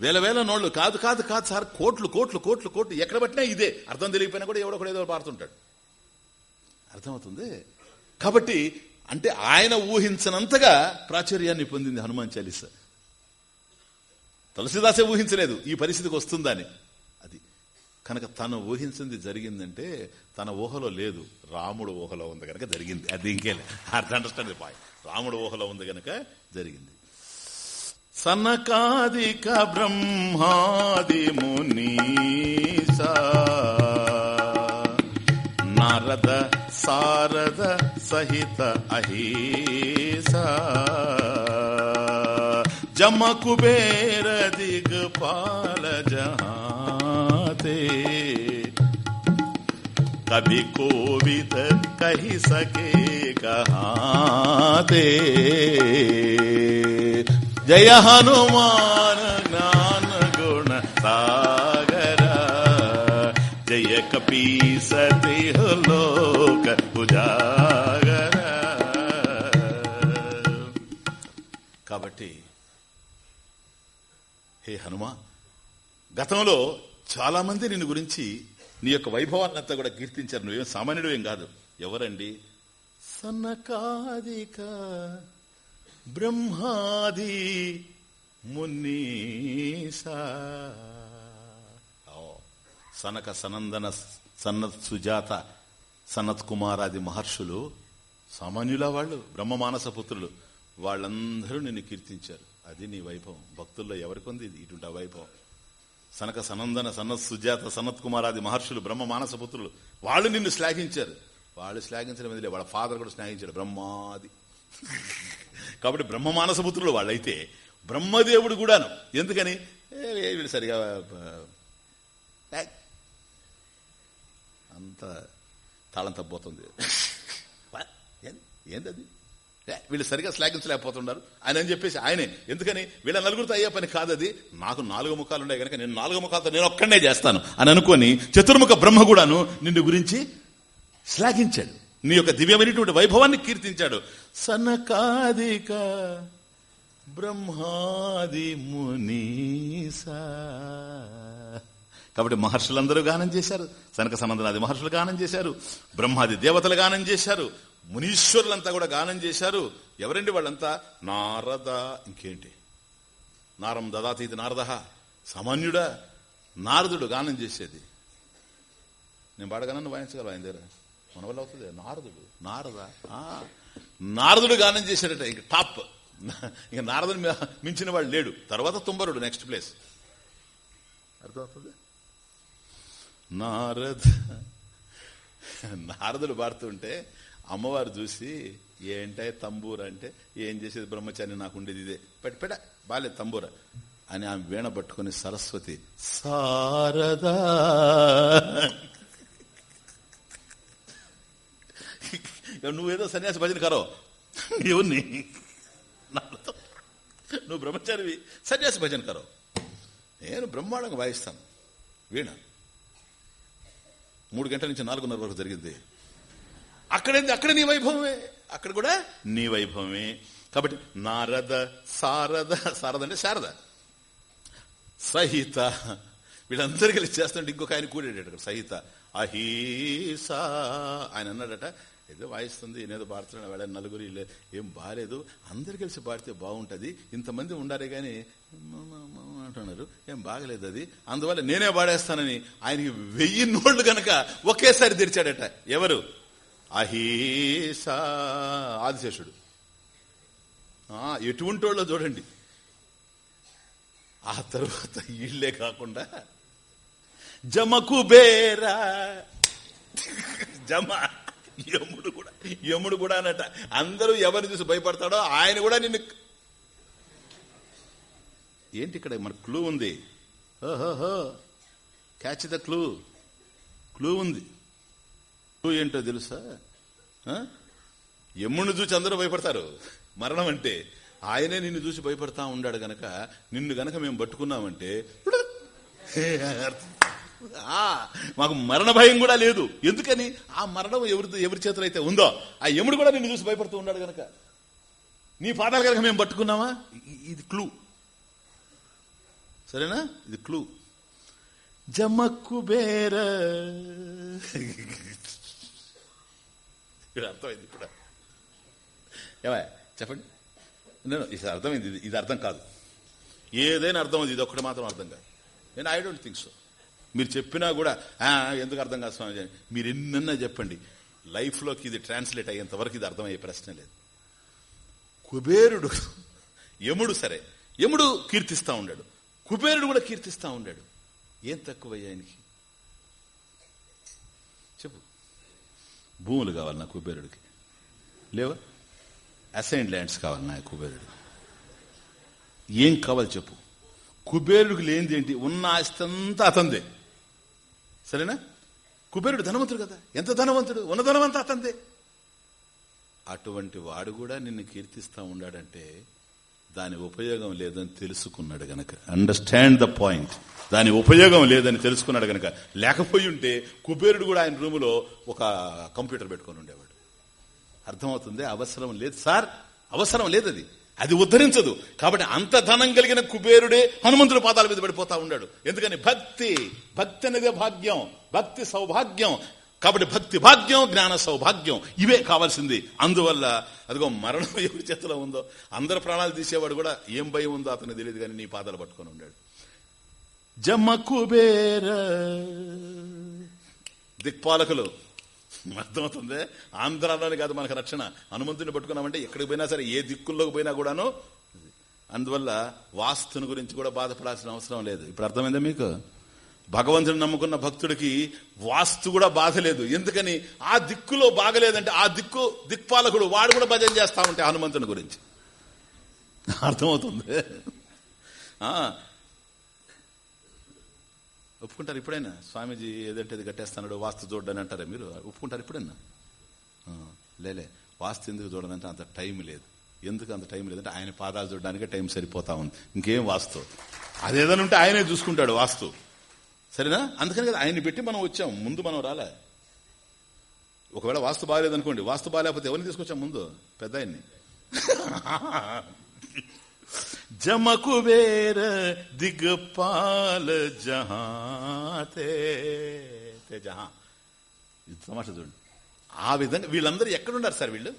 వేల వేల నోళ్ళు. కాదు కాదు కాదు సార్. కోట్లు కోట్లు కోట్లు కోట్లు. ఎక్కడ పట్టినా ఇదే. అర్థం తెలియకపోయినా కూడా ఎవడో కూడా ఏదో పాడుతుంటాడు. అర్థమవుతుంది? కాబట్టి అంటే ఆయన ఊహించనంతగా ప్రాచుర్యాన్ని పొందింది హనుమాన్ చాలీస. తులసిదాసే ఊహించలేదు ఈ పరిస్థితికి వస్తుందని. అది కనుక తను ఊహించింది జరిగిందంటే తన ఊహలో లేదు. రాముడు ఊహలో ఉంది కనుక జరిగింది. అది ఇంకేలే అర్థం అండర్స్టాండ్ పాయింట్ రాముడు ఊహలో ఉంది కనుక జరిగింది. సనకాదిక బ్రహ్మాది మునీసా सहित अहिसा। जम कुबेर दिगपाल जहाते। कभी को कोविद कही सके कहाते। जय हनुमान ज्ञान गुण सागर। जय कपी हो लोक पुजा హే హనుమా గతంలో చాలా మంది నిన్ను గురించి నీ యొక్క వైభవాన్ని అంతా కూడా కీర్తించారు. నువ్వేం సామాన్యుడు ఏం కాదు. ఎవరండి? సనకాదిక బ్రహ్మాది మున్నీసా. ఓ, సనక సనందన సన్నత్ సుజాత సనత్ కుమారాది మహర్షులు సామాన్యుల వాళ్ళు బ్రహ్మమానస పుత్రులు వాళ్ళందరూ నిన్ను కీర్తించారు. అది నీ వైభవం. భక్తుల్లో ఎవరికి ఉంది ఇది ఇటువంటి వైభవం సనక సనందన సనత్ సుజాత సనత్ కుమారాది మహర్షులు బ్రహ్మ మానస పుత్రులు వాళ్ళు నిన్ను శ్లాఘించారు. వాళ్ళు శ్లాఘించడం ఎందులే వాళ్ళ ఫాదర్ కూడా శ్లాఘించాడు. బ్రహ్మాది. కాబట్టి బ్రహ్మ మానస పుత్రులు వాళ్ళైతే బ్రహ్మదేవుడు కూడాను. ఎందుకని? ఏ, వీళ్ళు సరిగా అంత తాళం తప్పిపోతుంది ఏంటది వీళ్ళు సరిగా శ్లాఘించలేకపోతున్నారు ఆయన అని చెప్పేసి ఆయనే. ఎందుకని? వీళ్ళ నలుగురితో అయ్యే పని కాదది. నాకు నాలుగు ముఖాలు ఉన్నాయి కనుక నేను నాలుగు ముఖాలతో నేను ఒక్కడే చేస్తాను అని అనుకొని చతుర్ముఖ బ్రహ్మ కూడాను నిన్ను గురించి శ్లాఘించాడు. నీ యొక్క దివ్యమైనటువంటి వైభవాన్ని కీర్తించాడు. సనకాదిక బ్రహ్మాది మునీసా. కాబట్టి మహర్షులందరూ గానం చేశారు. సనక సనందనాది మహర్షులు గానం చేశారు. బ్రహ్మాది దేవతలు గానం చేశారు. మునీశ్వరులంతా కూడా గానం చేశారు. ఎవరండి వాళ్ళంతా? నారద ఇంకేంటి? నారం దదాతీతి నారద. సామాన్యుడా? నారదుడు గానం చేసేది. నేను పాడగానని వాయించగలవు ఆయన దగ్గర? మన వల్ల అవుతుంది. నారదుడు. నారద. నారదుడు గానం చేశాడట. ఇంక టాప్. ఇంక నారదుడు మించిన వాడు లేడు. తర్వాత తుంబరుడు నెక్స్ట్ ప్లేస్. అర్థమవుతుంది? నారద. నారదుడు పాడుతుంటే అమ్మవారు చూసి ఏంటే తంబూర అంటే ఏం చేసేది బ్రహ్మచారి నాకు ఉండేది ఇదే. పెట్ పెడ బాలే తంబూర. అని ఆమె వీణ పట్టుకుని సరస్వతి సారదా. నువ్వేదో సన్యాసి భజన కరో. ఎవరిని నువ్వు బ్రహ్మచారివి సన్యాసి భజన కరో. నేను బ్రహ్మాండంగా వాయిస్తాను. వీణ మూడు గంటల నుంచి నాలుగున్నర వరకు జరిగింది. అక్కడేంది అక్కడ నీ వైభవమే. అక్కడ కూడా నీ వైభవమే. కాబట్టి నారద సారద సారద అంటే శారద. సహిత. వీళ్ళందరూ కలిసి చేస్తుంటే ఇంకొక ఆయన కూడాడు అక్కడ సహిత. అహీసా ఆయన అన్నాడట ఏదో వాయిస్తుంది నేనేదో పాడుతున్నాడు వాళ్ళ నలుగురు ఏం బాగాలేదు అందరు కలిసి పాడితే బాగుంటది. ఇంతమంది ఉండారే కానీ అంటున్నారు. ఏం బాగలేదు అది. అందువల్ల నేనే పాడేస్తానని ఆయనకి వెయ్యి నోళ్ళు గనక ఒకేసారి తెరిచాడట. ఎవరు? అహీస ఆదిశేషుడు. ఆ, ఎటువంటి వాళ్ళో చూడండి. ఆ తర్వాత ఇళ్ళే కాకుండా జమకు బేరా జమ యముడు కూడా యముడు కూడా అనట అందరూ ఎవరిని చూసి భయపడతాడో ఆయన కూడా నిన్ను ఏంటి ఇక్కడ మన క్లూ ఉంది? ఓహోహో క్యాచ్ ద క్లూ క్లూ ఉంది. ఏంటో తెలుసా? ఆ? యముడిని చూసి అందరూ భయపడతారు. మరణం అంటే ఆయనే నిన్ను చూసి భయపడతా ఉన్నాడు గనక నిన్ను గనక మేము పట్టుకున్నామంటే ఆ, మాకు మరణ భయం కూడా లేదు. ఎందుకని? ఆ మరణం ఎవరి ఎవరి చేతులు అయితే ఉందో. ఆ యముడు కూడా నిన్ను చూసి భయపడుతూ ఉన్నాడు గనక. నీ పాదాలు కనుక మేము పట్టుకున్నామా? ఇది క్లూ. సరేనా? ఇది క్లూ. జమక్కు బేర. ఇప్పుడు అర్థమైంది ఇప్పుడు. ఏమా చెప్పండి. నేను ఇది అర్థమైంది ఇది- ఇది అర్థం కాదు. ఏదైనా అర్థం ఇది ఒక్కటి మాత్రం అర్థం కాదు. నేను ఐ డోంట్ థింక్ సో మీరు చెప్పినా కూడా ఎందుకు అర్థం కాదు స్వామి మీరు ఎన్నన్నా చెప్పండి. లైఫ్లోకి ఇది ట్రాన్స్లేట్ అయ్యేంత వరకు ఇది అర్థమయ్యే ప్రశ్న లేదు. కుబేరుడు యముడు సరే యముడు కీర్తిస్తా ఉన్నాడు. కుబేరుడు కూడా కీర్తిస్తా ఉన్నాడు. ఏం తక్కువయ్యా ఆయనకి చెప్పు భూములు కావాలి నా కుబేరుడికి. లేవా? అసైన్ ల్యాండ్స్ కావాలి నా కుబేరుడికి. ఏం కావాలి చెప్పు. కుబేరుడికి లేనిది ఏంటి? ఉన్న ఆస్తి అంతా అతందే. సరేనా? కుబేరుడు ధనవంతుడు కదా. ఎంత ధనవంతుడు? ఉన్న ధనవంతా అతందే. అటువంటి వాడు కూడా నిన్ను కీర్తిస్తా ఉన్నాడంటే దాని ఉపయోగం లేదని తెలుసుకున్నాడు గనక. అండర్స్టాండ్ ద పాయింట్ దాని ఉపయోగం లేదని తెలుసుకున్నాడు గనక. లేకపోయి ఉంటే కుబేరుడు కూడా ఆయన రూములో ఒక కంప్యూటర్ పెట్టుకొని ఉండేవాడు. అర్థమవుతుంది? అవసరం లేదు. సార్ అవసరం లేదు అది. అది ఉద్ధరించదు. కాబట్టి అంత ధనం కలిగిన కుబేరుడే హనుమంతుడి పాదాల మీద పడిపోతా ఉన్నాడు. ఎందుకని? భక్తి. భక్తి అనేదే భాగ్యం. భక్తి సౌభాగ్యం. కాబట్టి భక్తి భాగ్యం జ్ఞాన సౌభాగ్యం ఇవే కావాల్సింది. అందువల్ల అదిగో మరణం ఎవరి చేతిలో ఉందో అందరు ప్రాణాలు తీసేవాడు కూడా ఏం భయం ఉందో అతను తెలియదు కానీ నీ పాదాలు పట్టుకొని ఉన్నాడు జమ్మ కుబేర. దిక్పాలకులు అర్థమవుతుంది? ఆంధ్రాలోనే కాదు మనకు రక్షణ. హనుమంతుని పట్టుకున్నామంటే ఎక్కడికి పోయినా సరే ఏ దిక్కుల్లోకి పోయినా కూడాను. అందువల్ల వాస్తుని గురించి కూడా బాధపడాల్సిన అవసరం లేదు. ఇప్పుడు అర్థమైందా మీకు? భగవంతుని నమ్ముకున్న భక్తుడికి వాస్తు కూడా బాధ లేదు ఎందుకని? ఆ దిక్కులో బాగలేదంటే ఆ దిక్కు దిక్పాలకుడు వాడు కూడా భజన చేస్తా ఉంటే హనుమంతుని గురించి. అర్థమవుతుంది? ఆ, ఒప్పుకుంటారు ఇప్పుడైనా? స్వామీజీ ఏదంటే అది వాస్తు చూడని అంటారా మీరు? ఒప్పుకుంటారు ఇప్పుడైనా? ఆ, లేలే. వాస్తు ఎందుకు చూడనంటే అంత టైం లేదు. ఎందుకు అంత టైం లేదంటే ఆయన పాదాలు చూడడానికే టైం సరిపోతా ఉంది. ఇంకేం వాస్తు? అదేదైనా ఉంటే ఆయనే చూసుకుంటాడు వాస్తు. సరేనా? అందుకని కదా ఆయన్ని పెట్టి మనం వచ్చాం. ముందు మనం రాలే. ఒకవేళ వాస్తు బాగాలేదనుకోండి వాస్తు బాగాలేకపోతే ఎవరిని తీసుకొచ్చాం ముందు? పెద్ద ఆయన్ని. జమకుబేర దిగ్పాల జహాతే తే జహా ఇది తమాషా చూడండి. ఆ విధంగా వీళ్ళందరూ ఎక్కడున్నారు సార్ వీళ్ళు?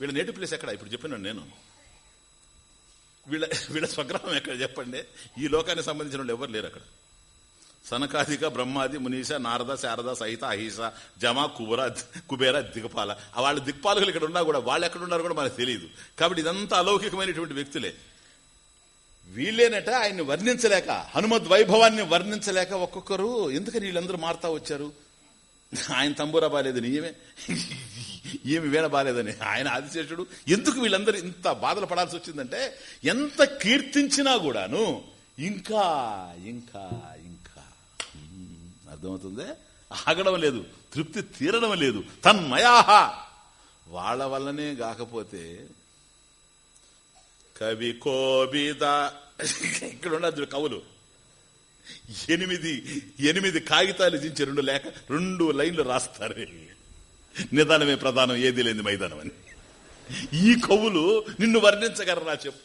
వీళ్ళ నేటివ్ ప్లేస్ ఎక్కడ? ఇప్పుడు చెప్పినాను నేను. వీళ్ళ వీళ్ళ స్వగ్రహం ఎక్కడ? చెప్పండి. ఈ లోకానికి సంబంధించిన వాళ్ళు ఎవరు లేరు అక్కడ? సనకాదిక బ్రహ్మాది మునీష నారద శారద సహిత అహీస జమా కుబుర కుబేర దిగపాల. వాళ్ళ దిక్పాలకులు ఇక్కడ ఉన్నా కూడా వాళ్ళు ఎక్కడ ఉన్నారు కూడా మనకు తెలియదు కాబట్టి ఇదంతా అలౌకికమైనటువంటి వ్యక్తులే. వీళ్ళేనట ఆయన్ని వర్ణించలేక హనుమద్ వైభవాన్ని వర్ణించలేక ఒక్కొక్కరు ఎందుకని వీళ్ళందరూ మారుతా వచ్చారు? ఆయన తంబూరా బాలేదని ఈమె ఏమి వీణ బాలేదని ఆయన ఆదిశేషుడు. ఎందుకు వీళ్ళందరూ ఇంత బాధలు పడాల్సి వచ్చిందంటే ఎంత కీర్తించినా కూడాను ఇంకా ఇంకా అర్థమవుతుంది? ఆగడం లేదు. తృప్తి తీరడం లేదు. తన్మయాహ! వాళ్ళ వల్లనే కాకపోతే కవి కోబిద ఇక్కడ ఉన్నది కవులు. ఎనిమిది ఎనిమిది కాగితాలు ఇచ్చి రెండు లేక రెండు లైన్లు రాస్తారు. నిదానమే ప్రధానం ఏది లేని మైదానం అని. ఈ కవులు నిన్ను వర్ణించగలరా చెప్పు.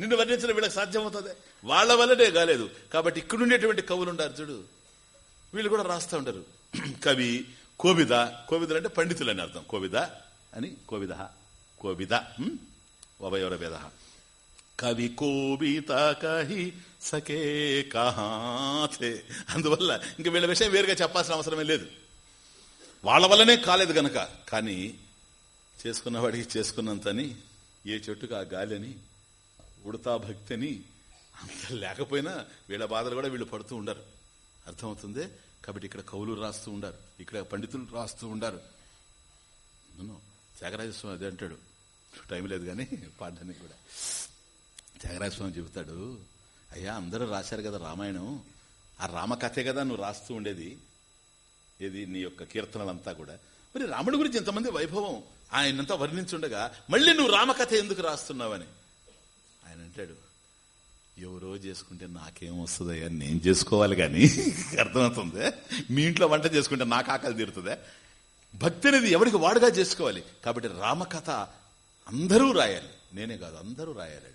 నిన్ను వర్ణించడం వీళ్ళకి సాధ్యమవుతుంది. వాళ్ళ వల్లనే కాలేదు. కాబట్టి ఇక్కడుండేటువంటి కవులు ఉంటారు చూడు. వీళ్ళు కూడా రాస్తూ ఉంటారు కవి కోవిద కోవిదలు అంటే పండితులు అని అర్థం. కోవిద అని కోవిద. కోవిద ఉమ్? వభయోర కవి కోబిత కహి సకే కహాతే అందువల్ల ఇంక వీళ్ళ విషయం వేరుగా చెప్పాల్సిన అవసరమే లేదు. వాళ్ళ వల్లనే కాలేదు గనక. కానీ చేసుకున్నవాడికి చేసుకున్నంతని ఏ చెట్టుకు ఆ గాలి అని ఉడతా భక్తి అని అంత లేకపోయినా వీళ్ళ బాధలు కూడా వీళ్ళు పడుతూ ఉండరు. అర్థమవుతుంది? కాబట్టి ఇక్కడ కవులు రాస్తూ ఉండారు. ఇక్కడ పండితులు రాస్తూ ఉండారు. త్యాగరాజస్వామి అదే అంటాడు. టైం లేదు కానీ పాడడానికి కూడా. త్యాగరాజస్వామి చెబుతాడు అయ్యా అందరూ రాశారు కదా రామాయణం. ఆ రామకథే కదా నువ్వు రాస్తూ ఉండేది. ఏది? నీ యొక్క కీర్తనలంతా కూడా. మరి రాముడి గురించి ఇంతమంది వైభవం ఆయనంతా వర్ణించుండగా మళ్ళీ నువ్వు రామకథ ఎందుకు రాస్తున్నావని? ఆయన అంటాడు ఎవరో చేసుకుంటే నాకేం వస్తుందయ్యా నేను చేసుకోవాలి కానీ. అర్థమవుతుంది? మీ ఇంట్లో వంట చేసుకుంటే నాకు ఆకలి తీరుతుందా? భక్తి అనేది ఎవరికి వాడుగా చేసుకోవాలి? కాబట్టి రామకథ అందరూ రాయాలి. నేనే కాదు అందరూ రాయాలి.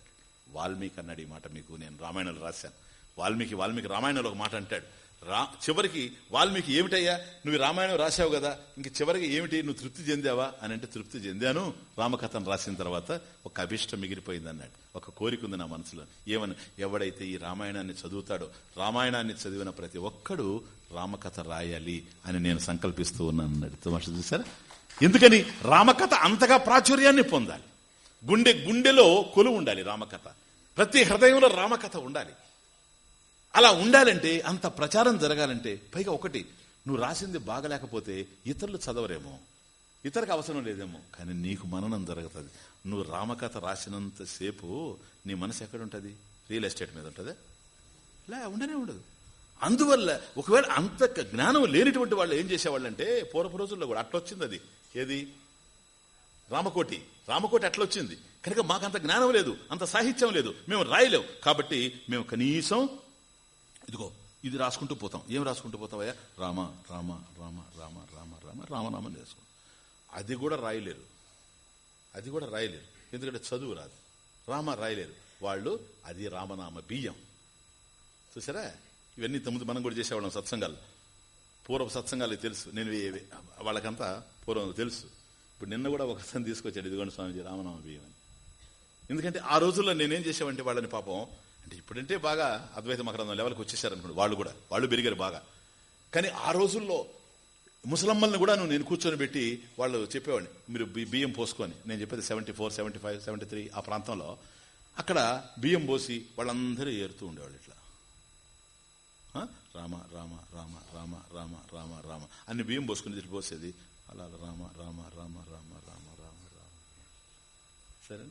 వాల్మీకి అన్నాడు ఈ మాట మీకు నేను రామాయణాలు రాశాను. వాల్మీకి వాల్మీకి రామాయణంలో ఒక మాట అంటాడు. రా చివరికి వాల్మీకి ఏమిటయ్యా? నువ్వు రామాయణం రాశావు కదా ఇంక చివరికి ఏమిటి? నువ్వు తృప్తి చెందావా? అని అంటే తృప్తి చెందాను. రామకథను రాసిన తర్వాత ఒక అభిష్టం మిగిలిపోయింది అన్నాడు ఒక కోరిక ఉంది నా మనసులో. ఏమని? ఎవడైతే ఈ రామాయణాన్ని చదువుతాడో రామాయణాన్ని చదివిన ప్రతి ఒక్కడు రామకథ రాయాలి అని నేను సంకల్పిస్తూ ఉన్నాను అన్నాడు తమాష చూసారా? ఎందుకని? రామకథ అంతగా ప్రాచుర్యాన్ని పొందాలి. గుండె గుండెలో కొలు ఉండాలి రామకథ. ప్రతి హృదయంలో రామకథ ఉండాలి. అలా ఉండాలంటే అంత ప్రచారం జరగాలంటే పైగా ఒకటి నువ్వు రాసింది బాగలేకపోతే ఇతరులు చదవరేమో. ఇతరులకు అవసరం లేదేమో. కానీ నీకు మననం జరుగుతుంది. నువ్వు రామకథ రాసినంతసేపు నీ మనసు ఎక్కడుంటుంది? రియల్ ఎస్టేట్ మీద ఉంటుందా? లే ఉండనే ఉండదు. అందువల్ల ఒకవేళ అంత జ్ఞానం లేనిటువంటి వాళ్ళు ఏం చేసేవాళ్ళంటే పూర్వపు రోజుల్లో కూడా అట్లొచ్చింది అది. ఏది? రామకోటి. రామకోటి అట్లొచ్చింది. కనుక మాకంత జ్ఞానం లేదు అంత సాహిత్యం లేదు. మేము రాయలేవు కాబట్టి మేము కనీసం ఇదిగో ఇది రాసుకుంటూ పోతాం. ఏం రాసుకుంటూ పోతావయ్యా? రామ రామ రామ రామ రామ రామ రామనామం చేసుకో అది కూడా రాయలేరు. అది కూడా రాయలేరు. ఎందుకంటే చదువు రాదు. రామ రాయలేరు. వాళ్ళు అది రామనామ బియ్యం. చూసారా? ఇవన్నీ తొమ్మిది మనం కూడా చేసేవాళ్ళం సత్సంగాలు. పూర్వ సత్సంగాలు తెలుసు. నేను వాళ్ళకంతా పూర్వం తెలుసు. ఇప్పుడు నిన్న కూడా ఒకసారి తీసుకొచ్చాడు. ఇదిగోండి స్వామిజీ రామనామ బియ్యం అని. ఎందుకంటే ఆ రోజుల్లో నేనేం చేసేవంటే వాళ్ళని పాపం? అంటే ఇప్పుడంటే బాగా అద్వైత మకరంధం లెవెల్కి వచ్చేసారనుకోండి వాళ్ళు కూడా వాళ్ళు పెరిగారు బాగా కానీ ఆ రోజుల్లో ముసలమ్మల్ని కూడా నేను కూర్చొని పెట్టి వాళ్ళు చెప్పేవాడిని మీరు బియ్యం పోసుకొని నేను చెప్పేది seventy four seventy five seventy three ఆ ప్రాంతంలో అక్కడ బియ్యం పోసి వాళ్ళందరూ ఏరుతూ ఉండేవాళ్ళు ఇట్లా రామ రామ రామ రామ రామ రామ రామ అన్ని బియ్యం పోసుకుని ఇట్లా పోసేది అలా అలా రామ రామ రామ రామ రామ రామ రామ సరే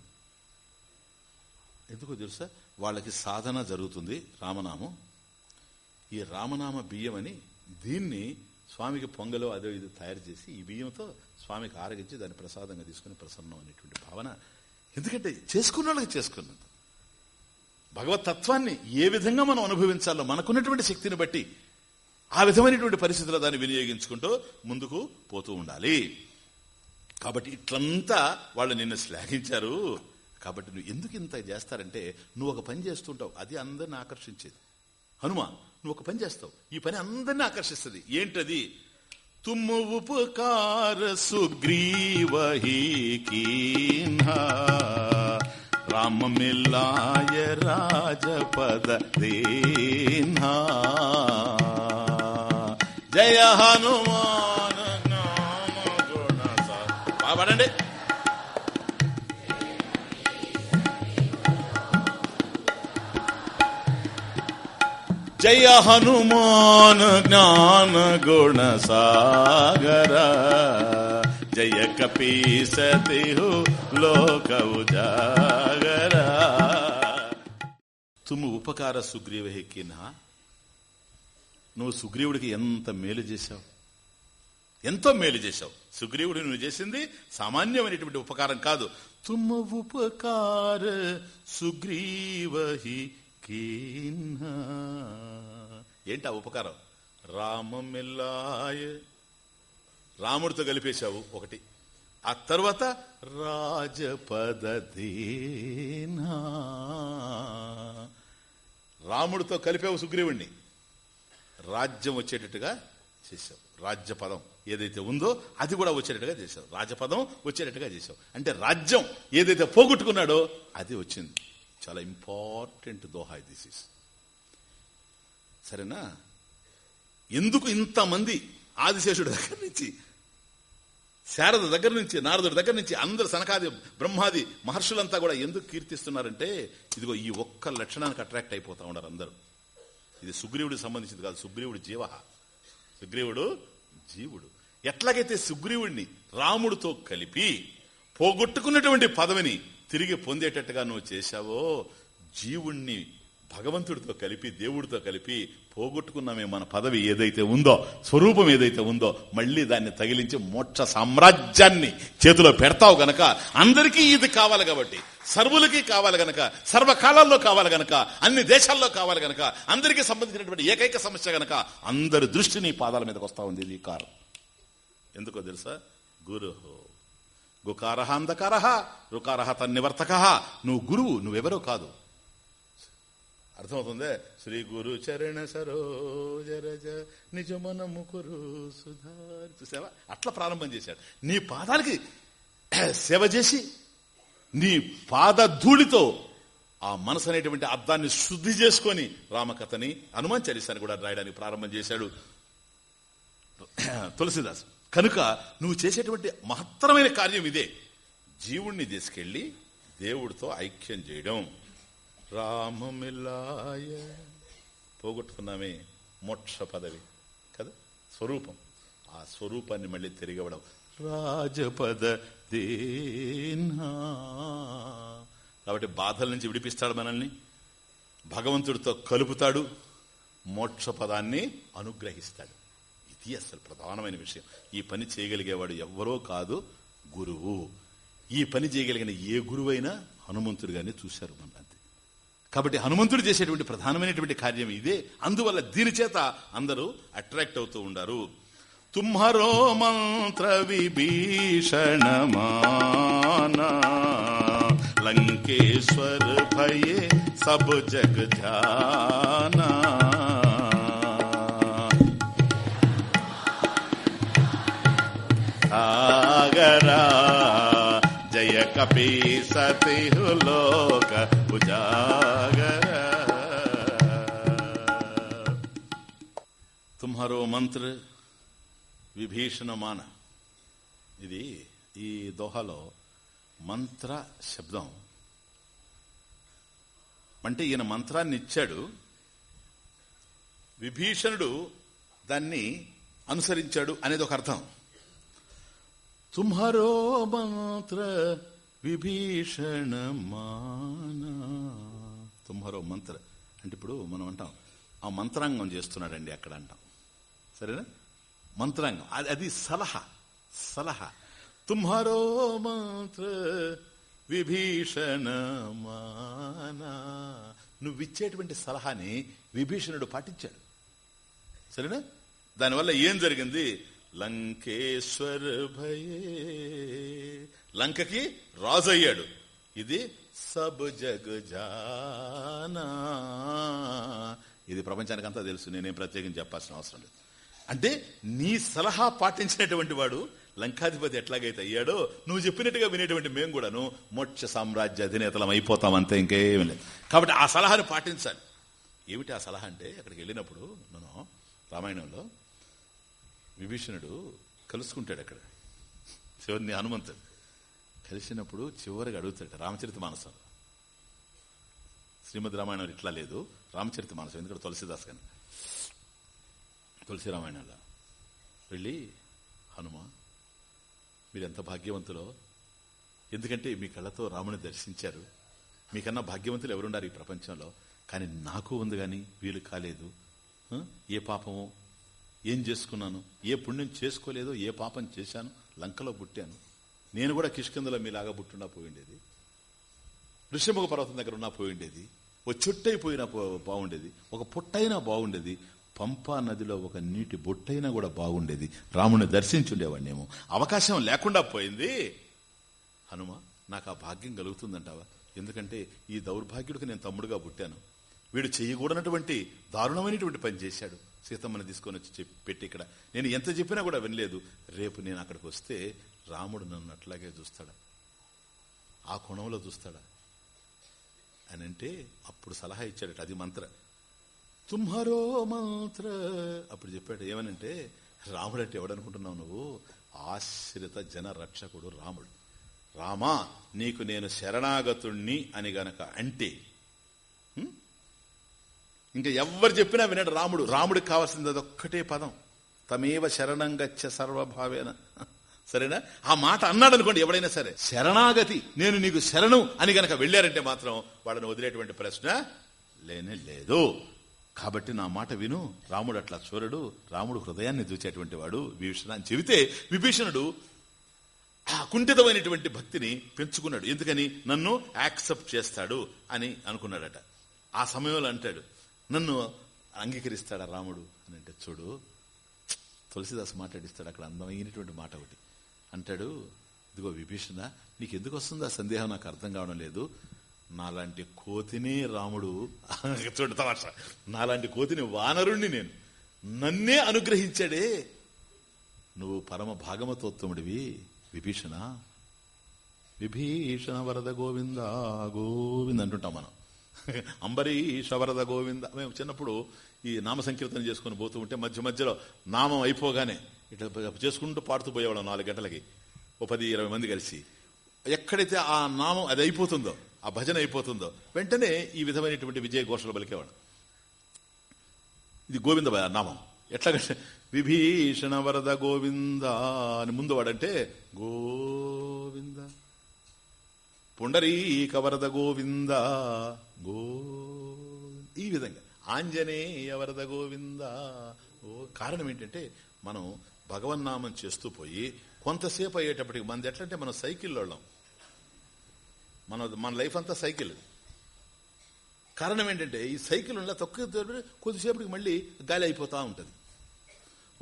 ఎందుకో తెలుసా? వాళ్ళకి సాధన జరుగుతుంది రామనామం. ఈ రామనామ బియ్యం అని దీన్ని స్వామికి పొంగలో అదో ఇది తయారు చేసి ఈ బియ్యంతో స్వామికి ఆరగించి దాన్ని ప్రసాదంగా తీసుకుని ప్రసన్నం అనేటువంటి భావన. ఎందుకంటే చేసుకున్న వాళ్ళకి భగవతత్వాన్ని ఏ విధంగా మనం అనుభవించాలో మనకున్నటువంటి శక్తిని బట్టి ఆ విధమైనటువంటి పరిస్థితుల్లో దాన్ని వినియోగించుకుంటూ ముందుకు పోతూ ఉండాలి. కాబట్టి ఇట్లంతా వాళ్ళు నిన్ను శ్లాఘించారు. కాబట్టి నువ్వు ఎందుకు ఇంత చేస్తారంటే నువ్వు ఒక పని చేస్తుంటావు అది అందరిని ఆకర్షించేది. హనుమ నువ్వు ఒక పని చేస్తావు ఈ పని అందరిని ఆకర్షిస్తుంది. ఏంటది? తుమ్ము ఉపకార సుగ్రీవహి కీన్హా. రామ మిల్లాయ రాజపద దేనా జయ హనుమాన్! జయ హనుమాన్ జ్ఞాన గుణ సాగర. జయ కపీసతిహు లోక ఉజాగర. తుమ్ము ఉపకార సుగ్రీవ హెక్కినా నువ్వు సుగ్రీవుడికి ఎంత మేలు చేశావు? ఎంతో మేలు చేశావు. సుగ్రీవుడు నువ్వు చేసింది సామాన్యమైనటువంటి ఉపకారం కాదు. తుమ్మ ఉపకార సుగ్రీవహి కీన్నా ఏంటి ఆ ఉపకారం? రామమిల్లాయ. రాముడితో కలిపేశావు ఒకటి. ఆ తర్వాత రాజపదీనా రాముడితో కలిపావు సుగ్రీవుణ్ణి. రాజ్యం వచ్చేటట్టుగా చేశావు. రాజ్యపదం ఏదైతే ఉందో అది కూడా వచ్చేటట్టుగా చేశావు. రాజపదం వచ్చేటట్టుగా చేశావు. అంటే రాజ్యం ఏదైతే పోగొట్టుకున్నాడో అది వచ్చింది. చాలా ఇంపార్టెంట్ దోహా దిస్ ఇస్ సరేనా? ఎందుకు ఇంతమంది ఆదిశేషుడి దగ్గర నుంచి శారద దగ్గర నుంచి నారదుడి దగ్గర నుంచి అందరు సనకాది బ్రహ్మాది మహర్షులంతా కూడా ఎందుకు కీర్తిస్తున్నారంటే ఇదిగో ఈ ఒక్క లక్షణానికి అట్రాక్ట్ అయిపోతా ఉన్నారు అందరూ. ఇది సుగ్రీవుడికి సంబంధించింది కాదు సుగ్రీవుడు జీవ సుగ్రీవుడు జీవుడు. ఎట్లాగైతే సుగ్రీవుడిని రాముడితో కలిపి పోగొట్టుకున్నటువంటి పదవిని తిరిగి పొందేటట్టుగా నువ్వు చేశావో జీవుణ్ణి భగవంతుడితో కలిపి దేవుడితో కలిపి పోగొట్టుకున్నామే మన పదవి ఏదైతే ఉందో స్వరూపం ఏదైతే ఉందో మళ్ళీ దాన్ని తగిలించి మోక్ష సామ్రాజ్యాన్ని చేతిలో పెడతావు గనక అందరికీ ఇది కావాలి కాబట్టి సర్వులకి కావాలి గనక సర్వకాలాల్లో కావాలి గనక అన్ని దేశాల్లో కావాలి గనక అందరికీ సంబంధించినటువంటి ఏకైక సమస్య గనక అందరి దృష్టి నీ పాదాల మీదకి వస్తా ఉంది ఈ కారం. ఎందుకో తెలుసా? గురు గుకారహ అంధకారహ రుకారహ తన్నివర్తక నువ్వు గురువు నువ్వెవరో కాదు. అర్థమవుతుంది? శ్రీ గురు చరణ సరోజరజ నిజమన ముకురు సుధార్. చూసావా? అట్లా ప్రారంభం చేశాడు. నీ పాదాలకి సేవ చేసి నీ పాద ధూళితో ఆ మనసు అనేటువంటి అర్థాన్ని శుద్ధి చేసుకొని రామకథని హనుమాన్ చరిస్తాన్ని కూడా రాయడానికి ప్రారంభం చేశాడు. తులసిదాస్. కనుక నువ్వు చేసేటువంటి మహత్తరమైన కార్యం ఇదే. జీవుణ్ణి తీసుకెళ్ళి దేవుడితో ఐక్యం చేయడం. రామమిలాయ. పోగొట్టుకున్నామే మోక్ష పదవి. కదా? స్వరూపం. ఆ స్వరూపాన్ని మళ్ళీ తిరిగివ్వడం రాజపద దేనా కాబట్టి బాధల నుంచి విడిపిస్తాడు మనల్ని. భగవంతుడితో కలుపుతాడు. మోక్ష పదాన్ని అనుగ్రహిస్తాడు. అది అసలు ప్రధానమైన విషయం. ఈ పని చేయగలిగేవాడు ఎవ్వరో కాదు గురువు. ఈ పని చేయగలిగిన ఏ గురువైనా హనుమంతుడిగానే చూశారు మన అంతే. కాబట్టి హనుమంతుడు చేసేటువంటి ప్రధానమైనటువంటి కార్యం ఇదే. అందువల్ల దీని చేత అందరూ అట్రాక్ట్ అవుతూ ఉండారు. తుమ్హరో మంత్ర విభీషణమానా లంకేశ్వర భయే సబ్ జగ ధ్యానా. సాగరా. జయ కపి సతి లోక ఉజాగర. తుమ్హారో మంత్ర విభీషణ మాన ఇది ఈ దోహలో మంత్ర శబ్దం. అంటే ఈయన మంత్రాన్ని ఇచ్చాడు విభీషణుడు దాన్ని అనుసరించాడు అనేది ఒక అర్థం తుమ్హారో మంత్ర విభీషణ మానా తుమ్హారో మంత్ర అంటే ఇప్పుడు మనం అంటాం ఆ మంత్రాంగం చేస్తున్నాడండి అక్కడ అంటాం. సరేనా? మంత్రాంగం. అది అది సలహా. సలహా. తుమ్హారో మంత్ర విభీషణ మానా నువ్విచ్చేటువంటి సలహాని విభీషణుడు పాటించాడు. సరేనా? దానివల్ల ఏం జరిగింది? లంకేశ్వర భయే. లంకకి రాజు అయ్యాడు ఇది సబ్ జగ్ జానా. ఇది ప్రపంచానికంతా తెలుసు నేనేం ప్రత్యేకించి చెప్పాల్సిన అవసరం లేదు. అంటే నీ సలహా పాటించినటువంటి వాడు లంకాధిపతి ఎట్లాగైతే అయ్యాడో నువ్వు చెప్పినట్టుగా వినేటువంటి మేము కూడాను మోక్ష సామ్రాజ్య అధినేతలం అయిపోతాం అంతే ఇంకేమీ లేదు. కాబట్టి ఆ సలహాను పాటించాలి. ఏమిటి ఆ సలహా అంటే అక్కడికి వెళ్ళినప్పుడు మనం రామాయణంలో విభీషణుడు కలుసుకుంటాడు అక్కడ. చివరిని హనుమంతుడు. కలిసినప్పుడు చివరిగా అడుగుతాడు రామచరిత మానసం. శ్రీమద్ రామాయణం ఇట్లా లేదు రామచరిత మానసం ఎందుకంటే తులసిదాస్ కానీ తులసి రామాయణంలో. వెళ్ళి హనుమ మీరు ఎంత భాగ్యవంతులో? ఎందుకంటే మీ కళ్ళతో రాముని దర్శించారు. మీకన్నా భాగ్యవంతులు ఎవరున్నారు ఈ ప్రపంచంలో? కానీ నాకు ఉంది కానీ వీలు కాలేదు. ఏ పాపము? ఏం చేసుకున్నాను? ఏ పుణ్యం చేసుకోలేదో ఏ పాపం చేశాను? లంకలో పుట్టాను. నేను కూడా కిష్కిందలో మీలాగా పుట్టినా పోయిండేది ఋషిముఖ పర్వతం దగ్గర ఉన్నా పోయిండేది ఓ చుట్టైపోయినా పో- బాగుండేది ఒక పుట్టైనా బాగుండేది పంపా నదిలో ఒక నీటి బొట్టైనా కూడా బాగుండేది రాముని దర్శించుండేవాడినేమో అవకాశం లేకుండా పోయింది. హనుమ నాకు ఆ భాగ్యం కలుగుతుందంటావా? ఎందుకంటే ఈ దౌర్భాగ్యుడికి నేను తమ్ముడుగా పుట్టాను. వీడు చేయకూడనటువంటి దారుణమైనటువంటి పని చేశాడు. సీతమ్మని తీసుకొని వచ్చి చెప్పి పెట్టి ఇక్కడ. నేను ఎంత చెప్పినా కూడా వినలేదు. రేపు నేను అక్కడికి వస్తే రాముడు నన్ను అట్లాగే చూస్తాడా? ఆ కోణంలో చూస్తాడా? అని అంటే అప్పుడు సలహా ఇచ్చాడట అది మంత్ర. తుమ్హరో మంత్ర. అప్పుడు చెప్పాడు ఏమనంటే రాముడు అంటే ఎవడనుకుంటున్నావు నువ్వు? ఆశ్రిత జన రక్షకుడు రాముడు. రామా నీకు నేను శరణాగతుణ్ణి అని గనక అంటే ఇంకా ఎవరు చెప్పినా వినడు రాముడు. రాముడికి కావాల్సింది అదొక్కటే పదం. తమేవ శరణం గచ్చ సర్వభావేన. సరేనా? ఆ మాట అన్నాడు అనుకోండి ఎవడైనా సరే. శరణాగతి. నేను నీకు శరణు అని గనక వెళ్ళారంటే మాత్రం వాళ్ళని వదిలేటువంటి ప్రశ్న లేనే లేదు. కాబట్టి నా మాట విను. రాముడు అట్లా చూరడు. రాముడు హృదయాన్ని దూచేటువంటి వాడు. విభీషణ అని చెబితే విభీషణుడు ఆ కుంఠితమైనటువంటి భక్తిని పెంచుకున్నాడు. ఎందుకని? నన్ను యాక్సెప్ట్ చేస్తాడు అని అనుకున్నాడట. ఆ సమయంలో అంటాడు నన్ను అంగీకరిస్తాడా రాముడు? అని అంటే చూడు తులసిదాస్ మాట్లాడిస్తాడు అక్కడ అందమైనటువంటి మాట ఒకటి. అంటాడు ఇదిగో విభీషణ నీకు ఎందుకు వస్తుంది ఆ సందేహం? నాకు అర్థం కావడం లేదు. నాలాంటి కోతిని రాముడు చూడు నాలాంటి కోతిని వానరుణ్ణి నేను. నన్నే అనుగ్రహించాడే. నువ్వు పరమ భాగమతోత్తముడివి విభీషణ. విభీషణ వరద గోవింద గోవింద అంటుంటాం మనం. అంబరీష వరద గోవింద. మేము చిన్నప్పుడు ఈ నామ సంకీర్తన చేసుకుని పోతూ ఉంటే మధ్య మధ్యలో నామం అయిపోగానే ఇట్లా చేసుకుంటూ పాడుతూ పోయేవాళ్ళం నాలుగు గంటలకి. ఓ పది ఇరవై మంది కలిసి. ఎక్కడైతే ఆ నామం అది అయిపోతుందో ఆ భజన అయిపోతుందో వెంటనే ఈ విధమైనటువంటి విజయ ఘోషలు పలికేవాడు ఇది గోవింద నామం. ఎట్లాగంటే విభీషణ వరద గోవింద అని ముందు వాడంటే గోవింద. పుండరీక వరద గోవింద గో ఈ విధంగా. ఆంజనేయ వరద గోవింద ఓ కారణం ఏంటంటే మనం భగవన్నామం చేస్తూ పోయి కొంతసేపు అయ్యేటప్పటికి మనది ఎట్లంటే మనం సైకిల్లో వాళ్ళం. మన మన లైఫ్ అంతా సైకిల్ కారణం ఏంటంటే ఈ సైకిల్ ఉన్న తక్కువ కొద్దిసేపటికి మళ్ళీ గాలి అయిపోతా ఉంటుంది.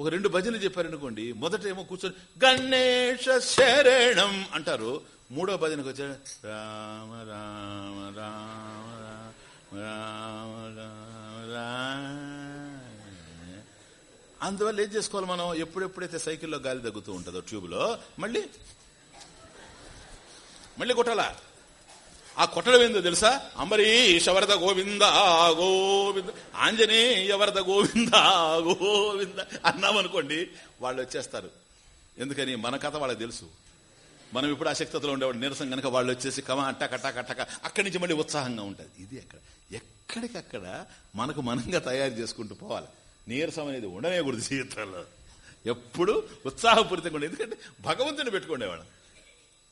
ఒక రెండు భజనలు చెప్పారనుకోండి మొదట ఏమో కూర్చొని గణేష శరణం అంటారు. మూడో భజనకు వచ్చాడు. రామ రామ రామ రామ రామ రామ అందువల్ల ఏం చేసుకోవాలి మనం? ఎప్పుడెప్పుడైతే సైకిల్లో గాలి తగ్గుతూ ఉంటుందో ట్యూబ్లో మళ్ళీ? మళ్ళీ కొట్టాలా? ఆ కొట్టడం ఏందో తెలుసా? అంబరీష్ వరద గోవింద గోవింద ఆంజనేయ వరద గోవింద గోవింద అన్నామనుకోండి వాళ్ళు వచ్చేస్తారు. ఎందుకని? మన కథ వాళ్ళకి తెలుసు. మనం ఇప్పుడు ఆ ఉండేవాడు నీరసం కనుక వాళ్ళు వచ్చేసి కమా అట్టక అట్టక అట్టక అక్కడి నుంచి మళ్ళీ ఉత్సాహంగా ఉంటుంది. ఇది అక్కడ ఎక్కడికక్కడ మనకు మనంగా తయారు చేసుకుంటూ పోవాలి. నీరసం అనేది ఉండనేకూడదు జీవితంలో. ఎప్పుడు ఉత్సాహపూరితంగా ఉండేది ఎందుకంటే భగవంతుని పెట్టుకునేవాడు.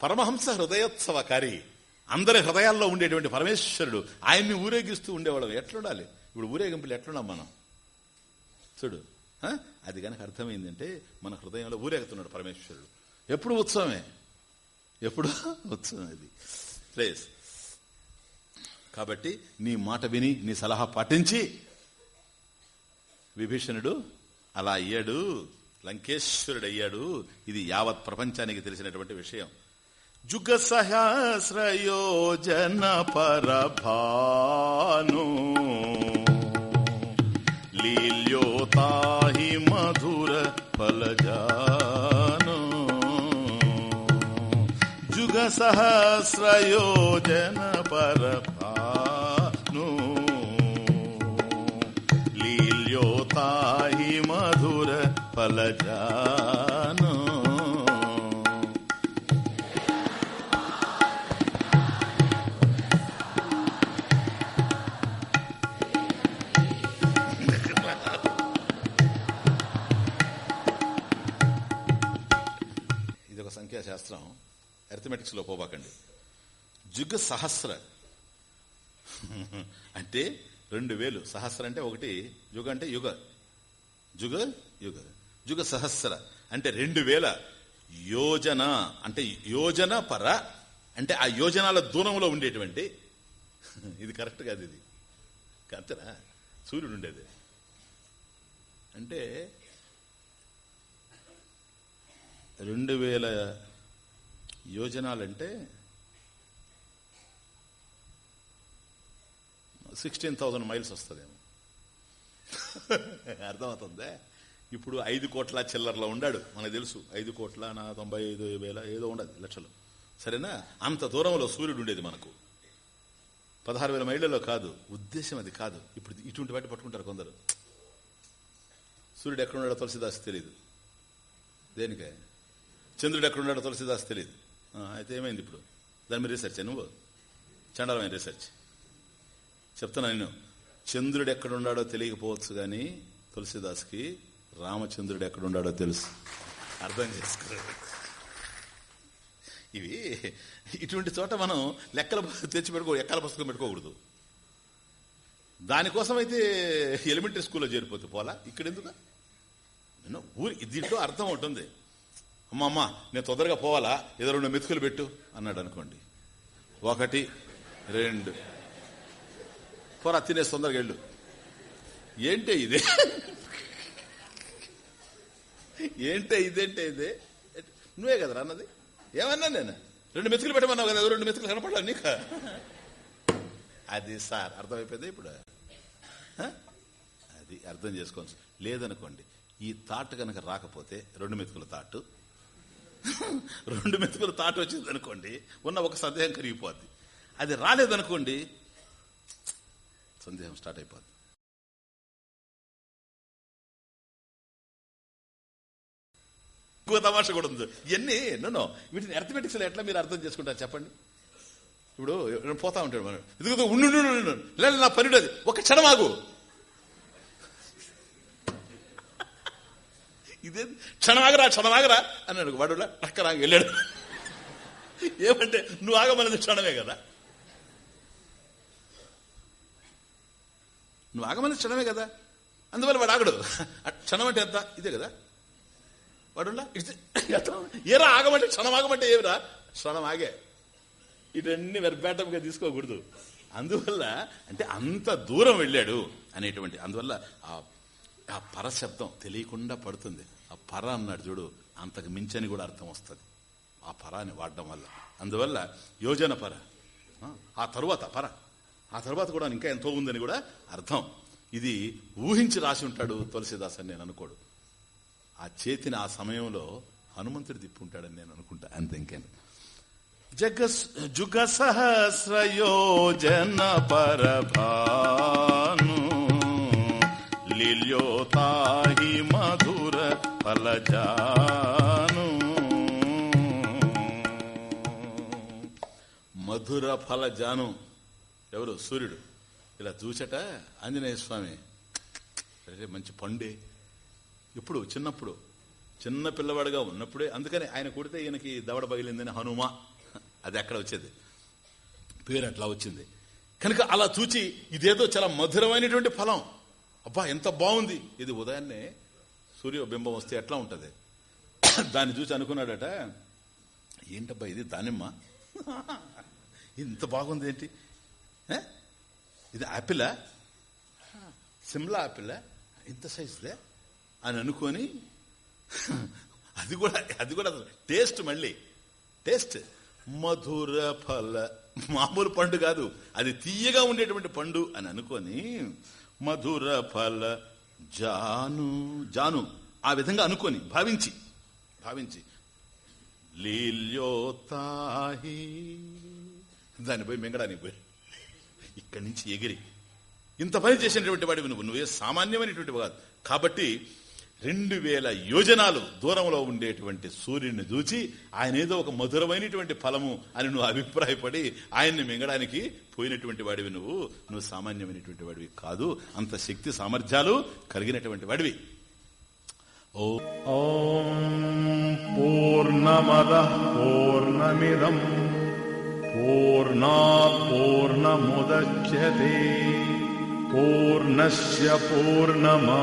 పరమహంస హృదయోత్సవకారి అందరి హృదయాల్లో ఉండేటువంటి పరమేశ్వరుడు ఆయన్ని ఊరేగిస్తూ ఉండేవాళ్ళం. ఎట్లుండాలి? ఇప్పుడు ఊరేగింపులు ఎట్లున్నాం మనం? చూడు ఆ? అది కనుక అర్థమైందంటే మన హృదయంలో ఊరేగుతున్నాడు పరమేశ్వరుడు. ఎప్పుడు ఉత్సవమే? ఎప్పుడు ఉత్సవం అది ప్లేస్. కాబట్టి నీ మాట విని నీ సలహా పాటించి విభీషణుడు అలా అయ్యాడు. లంకేశ్వరుడు అయ్యాడు ఇది యావత్ ప్రపంచానికి తెలిసినటువంటి విషయం. జుగ సహస్రయోజన పరభాను లీల్యోతాహి మధుర ఫలజా सहस्रयोजन पर लील्योता हि मधुर फलजा అరిథమెటిక్స్ పోబాకండి జుగ్ సహస్ర అంటే రెండు వేలు. సహస్ర అంటే ఒకటి యుగ అంటే యుగ. జుగ యుగ. జుగ సహస్ర అంటే రెండు వేల. యోజన అంటే యోజన పర అంటే ఆ యోజనాల దూరంలో ఉండేటువంటి. ఇది కరెక్ట్ కాదు ఇది. కరెక్టరా సూర్యుడు ఉండేది. అంటే రెండు వేల యోజనాలంటే సిక్స్టీన్ థౌజండ్ మైల్స్ వస్తుందేమో. అర్థమవుతుందే? ఇప్పుడు ఐదు కోట్ల చిల్లర్లో ఉండాడు మనకు తెలుసు. ఐదు కోట్ల నా తొంభై ఐదు వేల ఏదో ఉండదు లక్షలు. సరేనా? అంత దూరంలో సూర్యుడు ఉండేది మనకు. పదహారు వేల మైళ్ళలో కాదు ఉద్దేశం అది కాదు. ఇప్పుడు ఇటువంటి వాటి పట్టుకుంటారు కొందరు. సూర్యుడు ఎక్కడున్నాడో తులసిదాస్ తెలియదు దేనికే? చంద్రుడు ఎక్కడున్నాడో తులసిదాస్ తెలియదు అయితే ఏమైంది ఇప్పుడు? దాని మీద రీసెర్చ్ నువ్వు? చండాలమైన రీసెర్చ్ చెప్తున్నా నేను. చంద్రుడు ఎక్కడున్నాడో తెలియకపోవచ్చు కానీ తులసిదాస్కి రామచంద్రుడు ఎక్కడున్నాడో తెలుసు. అర్థం చేసుకో. ఇవి ఇటువంటి చోట మనం లెక్కల పుస్తకం తెచ్చి పెట్టుకో ఎక్కల పుస్తకం పెట్టుకోకూడదు. దానికోసం అయితే ఎలిమెంటరీ స్కూల్లో చేరిపోతే పోలా? ఇక్కడ ఎందుకు ఊరి దీంట్లో అర్థం ఉంటుంది అమ్మ అమ్మ నేను తొందరగా పోవాలా? ఏదో రెండు మెతుకులు పెట్టు అన్నాడు అనుకోండి. ఒకటి రెండు. పోరా తినేసి తొందరగా వెళ్ళు. ఏంటే ఇదే? ఏంటే ఇదేంటే ఇదే? నువ్వే కదరా అన్నది? ఏమన్నా నేను? రెండు మెతుకులు పెట్టమన్నావు కదా రెండు మెతుకులు కనపడలేదు నీకు? అది సార్ అర్థమైపోయింది ఇప్పుడు? అది అర్థం చేసుకోవచ్చు లేదనుకోండి ఈ తాటు కనుక రాకపోతే రెండు మెతుకుల తాటు రెండు మెతుకులు తాటు వచ్చింది అనుకోండి ఉన్న ఒక సందేహం కరిగిపోద్ది. అది రాలేదనుకోండి సందేహం స్టార్ట్ అయిపోద్ది. ఇంకో తమాష కూడా ఉంది. ఇవన్నీ నన్ను వీటిని అర్థమెటిక్స్ ఎట్లా మీరు అర్థం చేసుకుంటారు చెప్పండి. ఇప్పుడు పోతా ఉంటాడు మనం ఎందుకంటే ఉండు లేదు నా పని అది. ఒక క్షణం ఆగు. ఇదే? క్షణమాగరా క్షణమాగరా? అన్నాడు వాడులా టక్కన వెళ్ళాడు. ఏమంటే నువ్వు ఆగమన్నది క్షణమే కదా. నువ్వు ఆగమన్నది క్షణమే కదా. అందువల్ల వాడు ఆగడు. క్షణం అంటే ఎంత? ఇదే కదా. వాడులా ఏరా ఆగమంటే క్షణం ఆగమంటే ఏమిరా? క్షణం ఆగే ఇటన్ని వెర్బాటంగా తీసుకోకూడదు. అందువల్ల అంటే అంత దూరం వెళ్ళాడు అనేటువంటి అందువల్ల ఆ ఆ పరశబ్దం తెలియకుండా పడుతుంది. పర అన్నాడు చూడు అంతకు మించని కూడా అర్థం వస్తుంది. ఆ పరాన్ని వాడడం వల్ల. అందువల్ల యోజన పర. ఆ, తరువాత పర. ఆ తర్వాత కూడా ఇంకా ఎంతో ఉందని కూడా అర్థం. ఇది ఊహించి రాసి ఉంటాడు తులసిదాస్ అని నేను అనుకోడు. ఆ చేతిని ఆ సమయంలో హనుమంతుడు తిప్పుంటాడని నేను అనుకుంటా. అంతే ఇంకేం జగస్ జుగ సహస్రయోజన పరభాను లీల్యోతాహి ఫలజాను మధుర ఫలజాను. ఎవరు? సూర్యుడు. ఇలా చూసట ఆంజనేయ స్వామి. అరే మంచి పండే. ఇప్పుడు చిన్నప్పుడు. చిన్న పిల్లవాడిగా ఉన్నప్పుడే. అందుకని ఆయన కొడితే ఈయనకి దవడ పగిలిందని హనుమ. అది అక్కడ వచ్చేది. పేరు అట్లా వచ్చింది. కనుక అలా చూచి ఇదేదో చాలా మధురమైనటువంటి ఫలం. అబ్బా ఎంత బాగుంది. ఇది ఉదయాన్నే సూర్యబింబం వస్తే ఎట్లా ఉంటుంది? దాన్ని చూసి అనుకున్నాడట ఏంటబ్బా ఇది దానిమ్మ? ఇంత బాగుంది ఏంటి? ఇది యాపిలా సిమ్లా యాపిల్ ఇంత సైజుదే? అని అనుకొని అది కూడా అది కూడా టేస్ట్ మళ్ళీ. టేస్ట్. మధుర ఫల. మామూలు పండు కాదు. అది తీయగా ఉండేటువంటి పండు అని అనుకొని మధుర ఫల. జాను జాను. ఆ విధంగా అనుకొని భావించి భావించి. లీల్యోతాహి దాన్ని పోయి మింగడానికి పోయి. ఇక్కడి నుంచి ఎగిరి. ఇంత పని చేసినటువంటి వాడివి నువ్వు. నువ్వే సామాన్యమైనటువంటి కాదు. కాబట్టి రెండు వేల యోజనాలు దూరంలో ఉండేటువంటి సూర్యుని చూచి ఆయన ఏదో ఒక మధురమైనటువంటి ఫలము అని నువ్వు అభిప్రాయపడి ఆయన్ని మింగడానికి పోయినటువంటి వాడివి నువ్వు. నువ్వు సామాన్యమైనటువంటి వాడివి కాదు. అంత శక్తి సామర్థ్యాలు కలిగినటువంటి వాడివి. ఓ పూర్ణమద పూర్ణమిదం. పూర్ణ పూర్ణముద్య పూర్ణస్ పూర్ణమాదాయ.